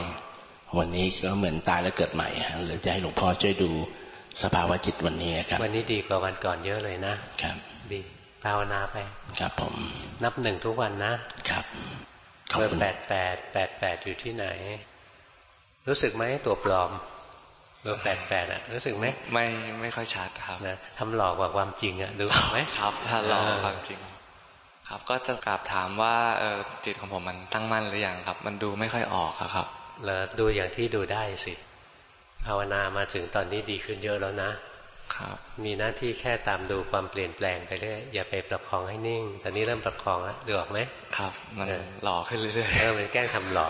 วันนี้ก็เหมือนตายแล้วเกิดใหม่หรือจะให้หลวงพ่อช่วยดูสภาวะจิตวันนี้ครับ วันนี้ดีกว่าวันก่อนเยอะเลยนะครับ ดีภาวนาไป ครับผม นับหนึ่งทุกวันนะครับเบอร์แปดแปดแปดแปดอยู่ที่ไหน รู้สึกไหมตัวปลอมเบอร์แปดแปดอะรู้สึกไหมไม่ไม่ค่อยชัดครับนะทำหลอกกว่าความจริงอะดูไหมครับถ้าหลอกความจริง ครับก็จะกราบถามว่าเออจิตของผมมันตั้งมั่นหรือยังครับ มันดูไม่ค่อยออกครับแล้วดูอย่างที่ดูได้สิภาวนามาถึงตอนนี้ดีขึ้นเยอะแล้วนะครับ มีหน้าที่แค่ตามดูความเปลี่ยนแปลงไปเรื่อยอย่าไปประคองให้นิ่ง ตอนนี้เริ่มประคองแล้วดูออกไหมครับ มันหล่อขึ้นเรื่อยๆเออมันแกล้งทำหล่อ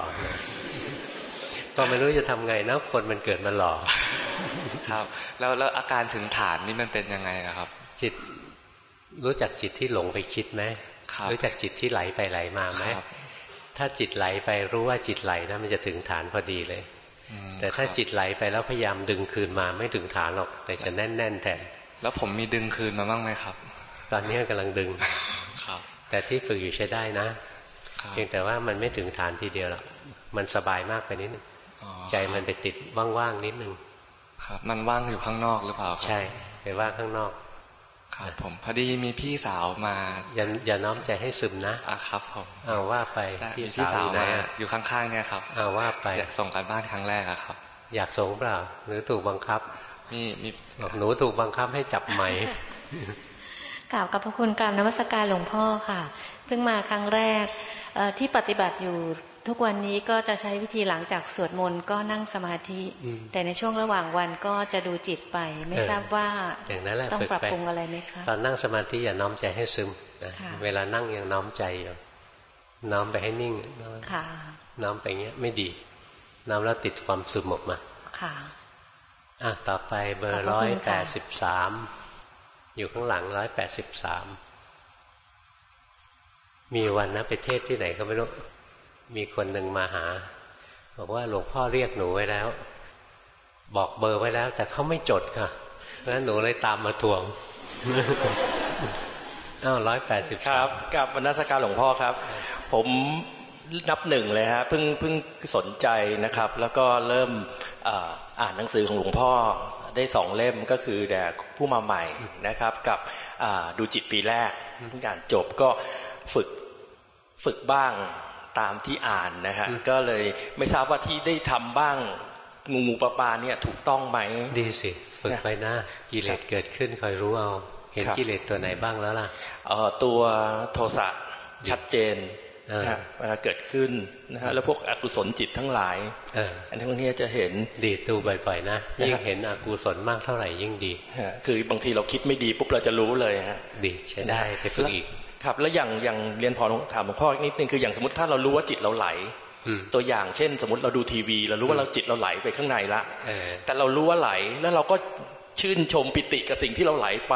ก็ไม่รู้จะทำไงนะคนมันเกิดมาหล่อครับ แล้วแล้วอาการถึงฐานนี่มันเป็นยังไงนะครับ จิตรู้จักจิตที่หลงไปคิดไหมรู้จักจิตที่ไหลไปไหลมาไหมถ้าจิตไหลไปรู้ว่าจิตไหลนะมันจะถึงฐานพอดีเลย แต่ถ้าจิตไหลไปแล้วพยายามดึงคืนมาไม่ถึงฐานหรอกแต่จะแน่นๆแทนแล้วผมมีดึงคืนมาบ้างไหมครับ ตอนนี้กำลังดึงครับ แต่ที่ฝึกอยู่ใช้ได้นะเพียงแต่ว่ามันไม่ถึงฐานทีเดียวหรอกมันสบายมากไปนิดนึง ใจมันไปติดว่างๆนิดนึงครับ มันว่างอยู่ข้างนอกหรือเปล่าใช่ ไปว่างข้างนอกครับผมพอดีมีพี่สาวมา อย่าอย่าน้อมใจให้ซึมนะอะครับผมเอาว่าไปพี่สาวมาอยู่ข้างๆเนี่ยครับเอาว่าไปอยากส่งการบ้านครั้งแรกอะครับ อยากส่งเปล่า หรือถูกบังคับ มีมีหนูถูกบังคับให้จับไหมกล่าวกับพระคุณกรรมนวัตการหลวงพ่อค่ะ เพิ่งมาครั้งแรกที่ปฏิบัติอยู่ ทุกวันนี้ก็จะใช้วิธีหลังจากสวดมนต์ก็นั่งสมาธิ แต่ในช่วงระหว่างวันก็จะดูจิตไป ไม่ทราบว่าอย่างนั้นแหละต้องปรับปรุงอะไรไหมคะตอนนั่งสมาธิอย่าน้อมใจให้ซึมเวลานั่งยังน้อมใจอยู่น้อมไปให้นิ่งน้อมไปเงี้ยไม่ดี น้อมแล้วติดความซึมออกมาค่ะอะต่อไปเบอร์ร้อยแปดสิบสามอยู่ข้างหลังร้อยแปดสิบสามมีวันนะไปเทศที่ไหนก็ไม่รู้ มีคนหนึ่งมาหา บอกว่าหลวงพ่อเรียกหนูไว้แล้ว บอกเบอร์ไว้แล้ว แต่เขาไม่จดค่ะเพราะฉะนั้นหนูเลยตามมาทวงอ้าวร้อยแปดสิบครับกับบรรณาสการหลวงพ่อครับ ผมนับหนึ่งเลยฮะเพิ่งเพิ่งสนใจนะครับ แล้วก็เริ่มอ่านหนังสือของหลวงพ่อได้สองเล่มก็คือแต่ผู้มาใหม่นะครับ กับดูจิตปีแรกการจบก็ฝึกฝึกบ้าง ตามที่อ่านนะฮะก็เลยไม่ทราบว่าที่ได้ทำบ้างงูงูปลาปลาเนี่ยถูกต้องไหมดีสิฝึกไปนะกิเลสเกิดขึ้นคอยรู้เอาเห็นกิเลสตัวไหนบ้างแล้วล่ะเออตัวโทสะชัดเจนเวลาเกิดขึ้นนะฮะแล้วพวกอกุศลจิตทั้งหลายอันทั้งนี้จะเห็นดีตูบ่อยๆนะยิ่งเห็นอกุศลมากเท่าไหร่ยิ่งดีคือบางทีเราคิดไม่ดีปุ๊บเราจะรู้เลยฮะดีใช้ได้ไปฝึกอีก ครับแล้วอย่างอย่างเรียนพอถามหลวงพ่อนิดนึงคืออย่างสมมติถ้าเรารู้ว่าจิตเราไหลตัวอย่างเช่น สมมติเราดูทีวี เรารู้ว่าเราจิตเราไหลไปข้างในละแต่เรารู้ว่าไหลแล้วเราก็ชื่นชมปิติกับสิ่งที่เราไหลไป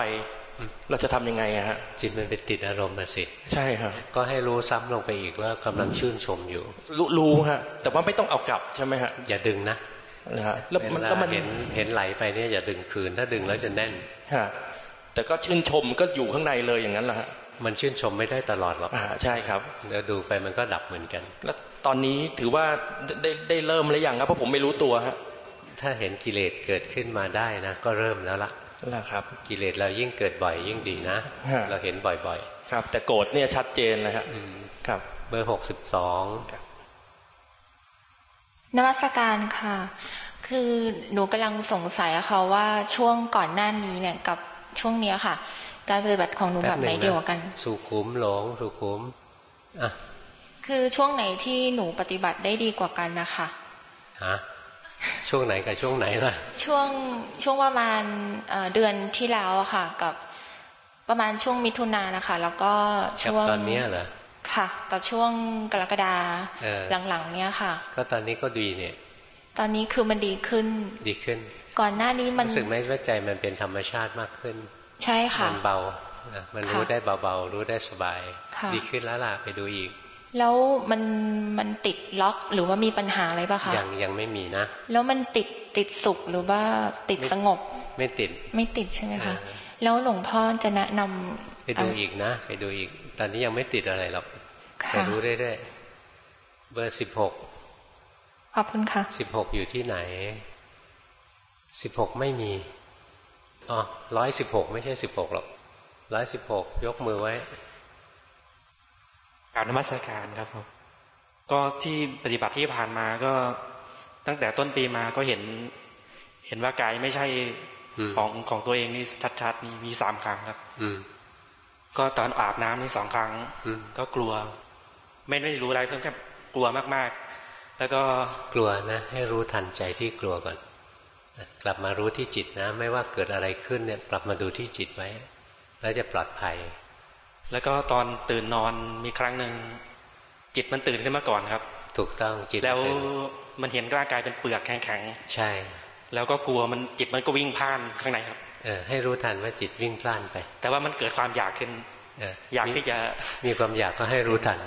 เราจะทํำยังไงฮะจิตมันไปติดอารมณ์มาสิ ใช่ครับก็ให้รู้ซ้ำลงไปอีกว่ากำลังชื่นชมอยู่ รู้รู้ฮะ แต่ว่าไม่ต้องเอากลับใช่ไหมฮะอย่าดึงนะนะฮะแล้วมันแล้วมันเห็นเห็นไหลไปเนี่ยอย่าดึงคืนถ้าดึงแล้วจะแน่นฮะแต่ก็ชื่นชมก็อยู่ข้างในเลยอย่างนั้นแหละฮะ มันชื่นชมไม่ได้ตลอดหรอกอ่าใช่ครับแล้วดูไปมันก็ดับเหมือนกัน แล้วตอนนี้ถือว่าได้ได้เริ่มหรือยังครับเพราะผมไม่รู้ตัวฮะถ้าเห็นกิเลสเกิดขึ้นมาได้นะ ก็เริ่มแล้วล่ะแล้วครับ กิเลสเรายิ่งเกิดบ่อยยิ่งดีนะ เราเห็นบ่อยๆ ครับ แต่โกรธเนี่ยชัดเจนเลยครับครับ เบอร์หกสิบสองนวัตการค่ะ คือหนูกำลังสงสัยค่ะว่าช่วงก่อนหน้านี้เนี่ยกับช่วงเนี้ยค่ะ การปฏิบัติของหนูแบบไหนเดียวกัน สุขุมหลงสุขุมอะคือช่วงไหนที่หนูปฏิบัติได้ดีกว่ากันนะคะฮะช่วงไหนกับช่วงไหนล่ะ ช่วงช่วงประมาณเดือนที่แล้วค่ะ กับประมาณช่วงมิถุนานะคะ แล้วก็ช่วงตอนนี้เหรอค่ะ กับช่วงกรกฎาหลังๆ เนี้ยค่ะ ก็ตอนนี้ก็ดีเนี่ย ตอนนี้คือมันดีขึ้น ดีขึ้น ก่อนหน้านี้มันรู้สึกไหมว่าใจมันเป็นธรรมชาติมากขึ้น ใช่ค่ะมันเบามันรู้ได้เบาๆ รู้ได้สบาย ดีขึ้นแล้วล่ะไปดูอีก แล้วมันมันติดล็อกหรือว่ามีปัญหาอะไรป่ะคะยังยังไม่มีนะ แล้วมันติดติดสุขหรือว่าติดสงบ ไม่ติดไม่ติดใช่ไหมคะแล้วหลวงพ่อจะแนะนำไปดูอีกนะ ไปดูอีก ตอนนี้ยังไม่ติดอะไรหรอกไปรู้เรื่อยๆเบอร์สิบหกขอบคุณค่ะสิบหกอยู่ที่ไหนสิบหกไม่มี อ๋อร้อยสิบหกไม่ใช่สิบหกหรอกร้อยสิบหกยกมือไว้กราบนมัสการครับผมก็ที่ปฏิบัติที่ผ่านมาก็ตั้งแต่ต้นปีมาก็เห็น เห็นว่ากายไม่ใช่ของของตัวเองนี่ชัดๆนี่มีสามครั้งครับ อืก็ตอนอาบน้ำนี่สองครั้งก็กลัว ไม่ได้รู้อะไรเพิ่มแค่กลัวมากๆ แล้วก็กลัวนะ ให้รู้ทันใจที่กลัวก่อน กลับมารู้ที่จิตนะ ไม่ว่าเกิดอะไรขึ้นเนี่ยกลับมาดูที่จิตไว้ แล้วจะปลอดภัย แล้วก็ตอนตื่นนอนมีครั้งหนึ่งจิตมันตื่นขึ้นมาก่อนครับ ถูกต้องจิตแล้วมันเห็นร่างกายเป็นเปลือกแข็งๆใช่ แล้วก็กลัวมันจิตมันก็วิ่งพ่านข้างในครับเออให้รู้ทันว่าจิตวิ่งพล่านไป แต่ว่ามันเกิดความอยากขึ้นอยากที่จะมีความอยากก็ให้รู้ทัน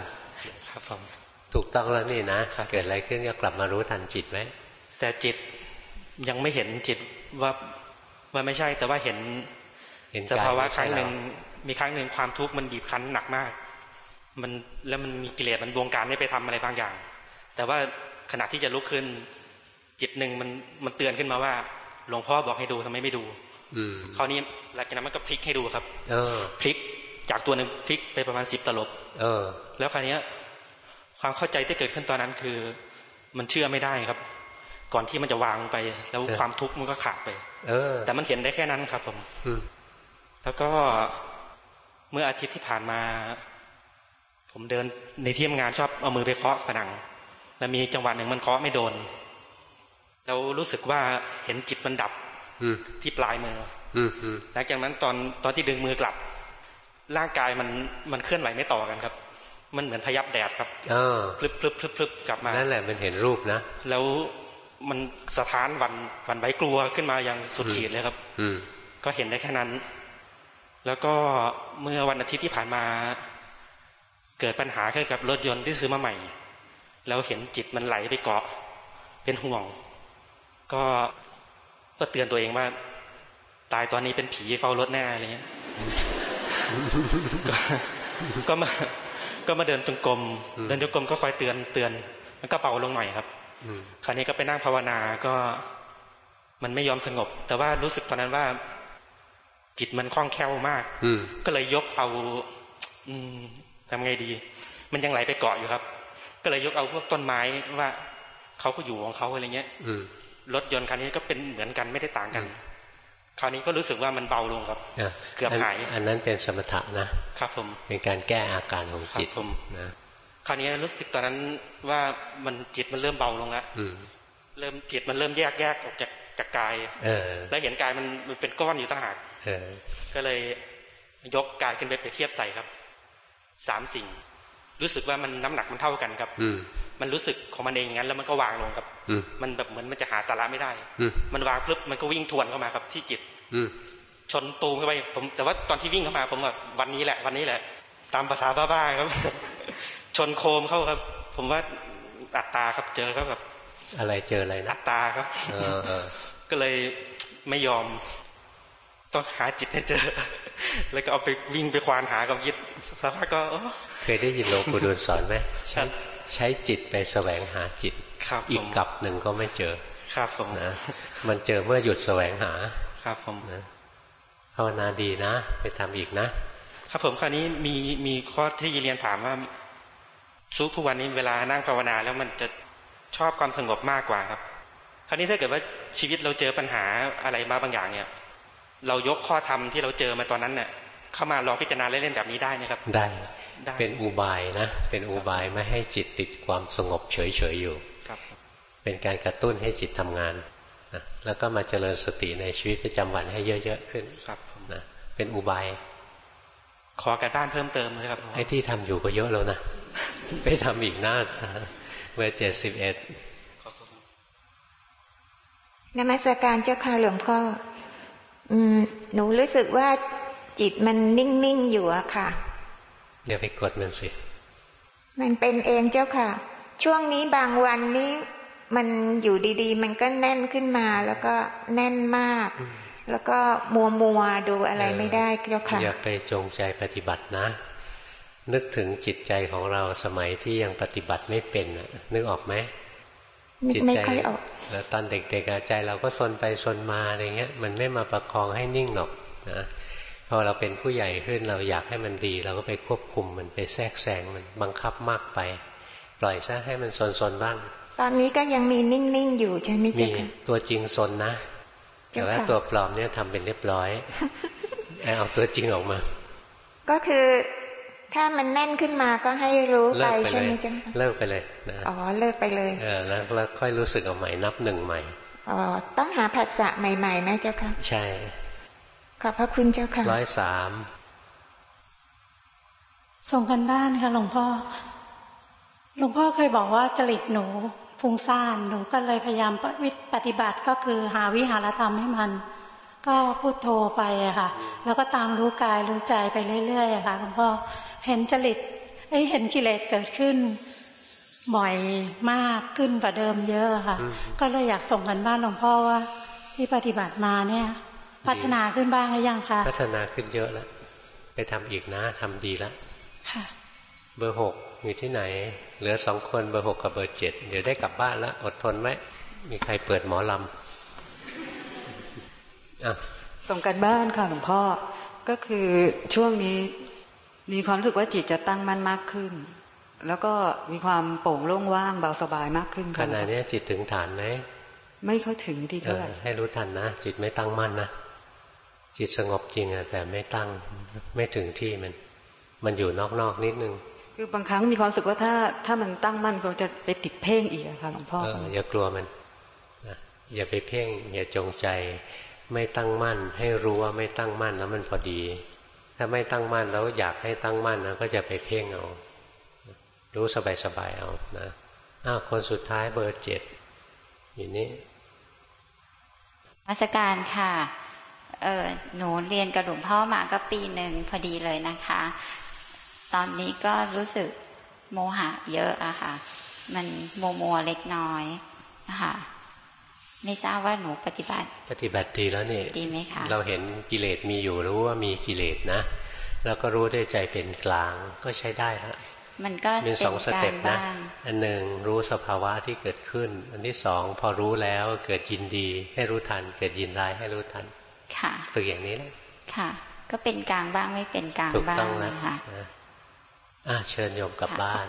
ครับผมถูกต้องแล้วนี่นะเกิดอะไรขึ้นก็กลับมารู้ทันจิตไว้แต่จิต ยังไม่เห็นจิตว่าว่าไม่ใช่แต่ว่าเห็นสภาวะครั้งหนึ่งมีครั้งหนึ่งความทุกข์มันบีบคั้นหนักมาก มันแล้วมันมีกิเลสมันวงการให้ไปทำอะไรบางอย่าง แต่ว่าขณะที่จะลุกขึ้น จิตหนึ่งมันมันเตือนขึ้นมาว่า หลวงพ่อบอกให้ดูทำไมไม่ดู อืคราวนี้หลังจากนั้นมันก็พลิกให้ดูครับ เออพลิกจากตัวหนึ่งพลิกไปประมาณสิบตลบ เออ แล้วคราวนี้ความเข้าใจที่เกิดขึ้นตอนนั้นคือ มันเชื่อไม่ได้ครับ ก่อนที่มันจะวางไป แล้วความทุกข์มันก็ขาดไป เออ แต่มันเห็นได้แค่นั้นครับ ผมแล้วก็เมื่ออาทิตย์ที่ผ่านมา ผมเดินในที่ทำงานชอบเอามือไปเคาะผนัง แล้วมีจังหวะหนึ่งมันเคาะไม่โดน แล้วรู้สึกว่าเห็นจิตมันดับที่ปลายมือหลังจากนั้นตอนตอนที่ดึงมือกลับ ร่างกายมันมันเคลื่อนไหวไม่ต่อกันครับ มันเหมือนพยับแดดครับพลึบพลึบพลึบพลึบกลับมานั่นแหละมันเห็นรูปนะแล้ว มันสถานวันวันไว้กลัวขึ้นมาอย่างสุดขีดเลยครับ อืก็เห็นได้แค่นั้น แล้วก็เมื่อวันอาทิตย์ที่ผ่านมา เกิดปัญหาเกี่ยวกับรถยนต์ที่ซื้อมาใหม่ แล้วเห็นจิตมันไหลไปเกาะ เป็นห่วง ก็ก็เตือนตัวเองว่า ตายตอนนี้เป็นผีเฝ้ารถแน่อะไรเงี้ยก็มาก็มาเดินจงกรมเดินจงกรมก็คอยเตือนเตือนมันก็เป่าลงหน่อยครับ คราวนี้ก็ไปนั่งภาวนาก็มันไม่ยอมสงบ แต่ว่ารู้สึกตอนนั้นว่า จิตมันคล่องแคล่วมาก อืก็เลยยกเอา อืมทำไงดี มันยังไหลไปเกาะอยู่ครับ ก็เลยยกเอาพวกต้นไม้ว่าเขาก็อยู่ของเขาอะไรเงี้ยรถยนต์คันนี้ก็เป็นเหมือนกันไม่ได้ต่างกัน คราวนี้ก็รู้สึกว่ามันเบาลงครับเกือบหาย อันนั้นเป็นสมถะนะครับผมเป็นการแก้อาการของจิตผมนะ คราวนี้รู้สึกตอนนั้นว่ามันจิตมันเริ่มเบาลงแล้วเริ่มจิตมันเริ่มแยกแยกออกจากจากกายแล้วเห็นกายมันมันเป็นก้อนอยู่ต่างหากก็เลยยกกายขึ้นไปเปรียบเทียบใส่ครับสามสิ่ง รู้สึกว่ามันน้ำหนักมันเท่ากันครับมันรู้สึกของมันเองงั้น แล้วมันก็วางลงครับ มันแบบเหมือนมันจะหาสาระไม่ได้ มันวางพลึบมันก็วิ่งทวนเข้ามาครับ ที่จิตชนตูมเข้าไปผมแต่ว่าตอนที่วิ่งเข้ามา ผมแบบวันนี้แหละ วันนี้แหละ ตามภาษาบ้าๆครับ ชนโคมเข้าครับ ผมว่าอัตตาครับเจอเขาแบบอะไรเจออะไรนะอัตตาครับก็เลยไม่ยอม ต้องหาจิตให้เจอ แล้วก็เอาไปวิ่งไปควานหากับยิดสภาพก็เคยได้ยินหลวงปู่ดูลสอนไหมใช้ใช้จิตไปแสวงหาจิตอีกกับหนึ่งก็ไม่เจอ ครับผมนะมันเจอเมื่อหยุดแสวงหา ครับผมนะภาวนาดีนะ ไปทำอีกนะ ครับผมคราวนี้มีมีข้อที่เรียนถามว่า ซุกทุกวันนี้เวลานั่งภาวนาแล้วมันจะชอบความสงบมากกว่าครับ คราวนี้ถ้าเกิดว่าชีวิตเราเจอปัญหาอะไรมาบางอย่างเนี่ย เรายกข้อธรรมที่เราเจอมาตอนนั้นเนี่ยเข้ามาลองพิจารณาเล่นๆแบบนี้ได้ไหมครับได้เป็นอุบายนะ เป็นอุบายไม่ให้จิตติดความสงบเฉยๆอยู่ครับเป็นการกระตุ้นให้จิตทำงานนะแล้วก็มาเจริญสติในชีวิตประจำวันให้เยอะๆขึ้นครับนะเป็นอุบาย ขอการบ้านเพิ่มเติมเลยครับไอ้ที่ทำอยู่ก็เยอะแล้วนะ ไปทำอีกหน้าเมื่อเจ็ดสิบเอ็ดนมัสการเจ้าค่ะหลวงพ่อ อืม หนูรู้สึกว่าจิตมันนิ่ง ๆ อยู่อะค่ะอย่าไปกดมันสิ มันเป็นเองเจ้าค่ะ ช่วงนี้บางวันนี้ มันอยู่ดีๆ มันก็แน่นขึ้นมา แล้วก็แน่นมาก แล้วก็มัวมัวดูอะไรไม่ได้เจ้าค่ะ อย่าไปจงใจปฏิบัตินะ นึกถึงจิตใจของเราสมัยที่ยังปฏิบัติไม่เป็นนึกออกไหมจิตใจแล้วตอนเด็กๆใจเราก็ซนไปซนมาอะไรเงี้ย มันไม่มาประคองให้นิ่งหรอกนะพอเราเป็นผู้ใหญ่ขึ้นเราอยากให้มันดี เราก็ไปควบคุมมันไปแทรกแซงมันบังคับมากไป ปล่อยซะให้มันซนๆบ้าง ตอนนี้ก็ยังมีนิ่งๆอยู่ใช่ไหมจ๊ะมีตัวจริงซนนะแต่ว่าตัวปลอมเนี่ยทำเป็นเรียบร้อยเอาตัวจริงออกมา ก็คือ ถ้ามันแน่นขึ้นมาก็ให้รู้ไปใช่ไหมจ๊ะเลิกไปเลยนะอ๋อเลิกไปเลยเออแล้วแล้วค่อยรู้สึกเอาใหม่นับหนึ่งใหม่อ๋อต้องหาภาษาใหม่ๆไหมเจ้าค่ะใช่ขอบพระคุณเจ้าค่ะร้อยสามส่งกันบ้านค่ะหลวงพ่อหลวงพ่อเคยบอกว่าจริตหนูฟุ้งซ่านหนูก็เลยพยายามปฏิบัติก็คือหาวิหารธรรมให้มันก็พูดโทรไปอะค่ะ แล้วก็ตามรู้กายรู้ใจไปเรื่อยๆอะค่ะหลวงพ่อ เห็นจริตไอ้เห็นกิเลสเกิดขึ้นบ่อยมากขึ้นกว่าเดิมเยอะค่ะ ก็เลยอยากส่งกันบ้านหลวงพ่อว่า ที่ปฏิบัติมาเนี่ย พัฒนาขึ้นบ้างหรือยังคะพัฒนาขึ้นเยอะแล้วไปทำอีกนะทำดีแล้วค่ะ เบอร์หกอยู่ที่ไหน เหลือสองคนเบอร์หกกับเบอร์เจ็ดเดี๋ยวได้กลับบ้านแล้วอดทนไว้มีใครเปิดหมอลำอะส่งกันบ้านค่ะหลวงพ่อก็คือช่วงนี้ มีความรู้สึกว่าจิตจะตั้งมั่นมากขึ้น แล้วก็มีความโปร่งโล่งว่างเบาสบายมากขึ้นขณะนี้จิตถึงฐานไหมไม่ค่อยถึงดีเท่าไหร่ให้รู้ทันนะจิตไม่ตั้งมั่นนะจิตสงบจริงอะแต่ไม่ตั้งไม่ถึงที่มัน มันอยู่นอกๆนิดนึง คือบางครั้งมีความรู้สึกว่าถ้า ถ้ามันตั้งมั่นก็จะไปติดเพ่งอีกอะค่ะหลวงพ่ออย่ากลัวมันอย่าไปเพ่ง อย่าจงใจ ไม่ตั้งมั่น ให้รู้ว่าไม่ตั้งมั่นแล้วมันพอดี ถ้าไม่ตั้งมั่นแล้วอยากให้ตั้งมั่นนะก็จะไปเพ่งเอา รู้สบายๆเอานะอ้าวคนสุดท้ายเบอร์เจ็ดอยู่นี่มาสการค่ะเออหนูเรียนกับหลวงพ่อมาก็ปีหนึ่งพอดีเลยนะคะ ตอนนี้ก็รู้สึกโมหะเยอะอะค่ะ มันโมโมเล็กน้อยนะคะ ไม่ทราบว่าหนูปฏิบัติ ปฏิบัติดีแล้วเนี่ยดีไหมคะเราเห็นกิเลสมีอยู่รู้ว่ามีกิเลสนะ แล้วก็รู้ด้วยใจเป็นกลางก็ใช้ได้แล้วมันก็เป็นสองสเต็ปนะ อันหนึ่งรู้สภาวะที่เกิดขึ้น อันที่สองพอรู้แล้วเกิดยินดี ให้รู้ทัน เกิดยินร้ายให้รู้ทัน ค่ะฝึกอย่างนี้แหละค่ะ ก็เป็นกลางบ้างไม่เป็นกลางบ้างนะคะอ่าเชิญโยมกลับบ้าน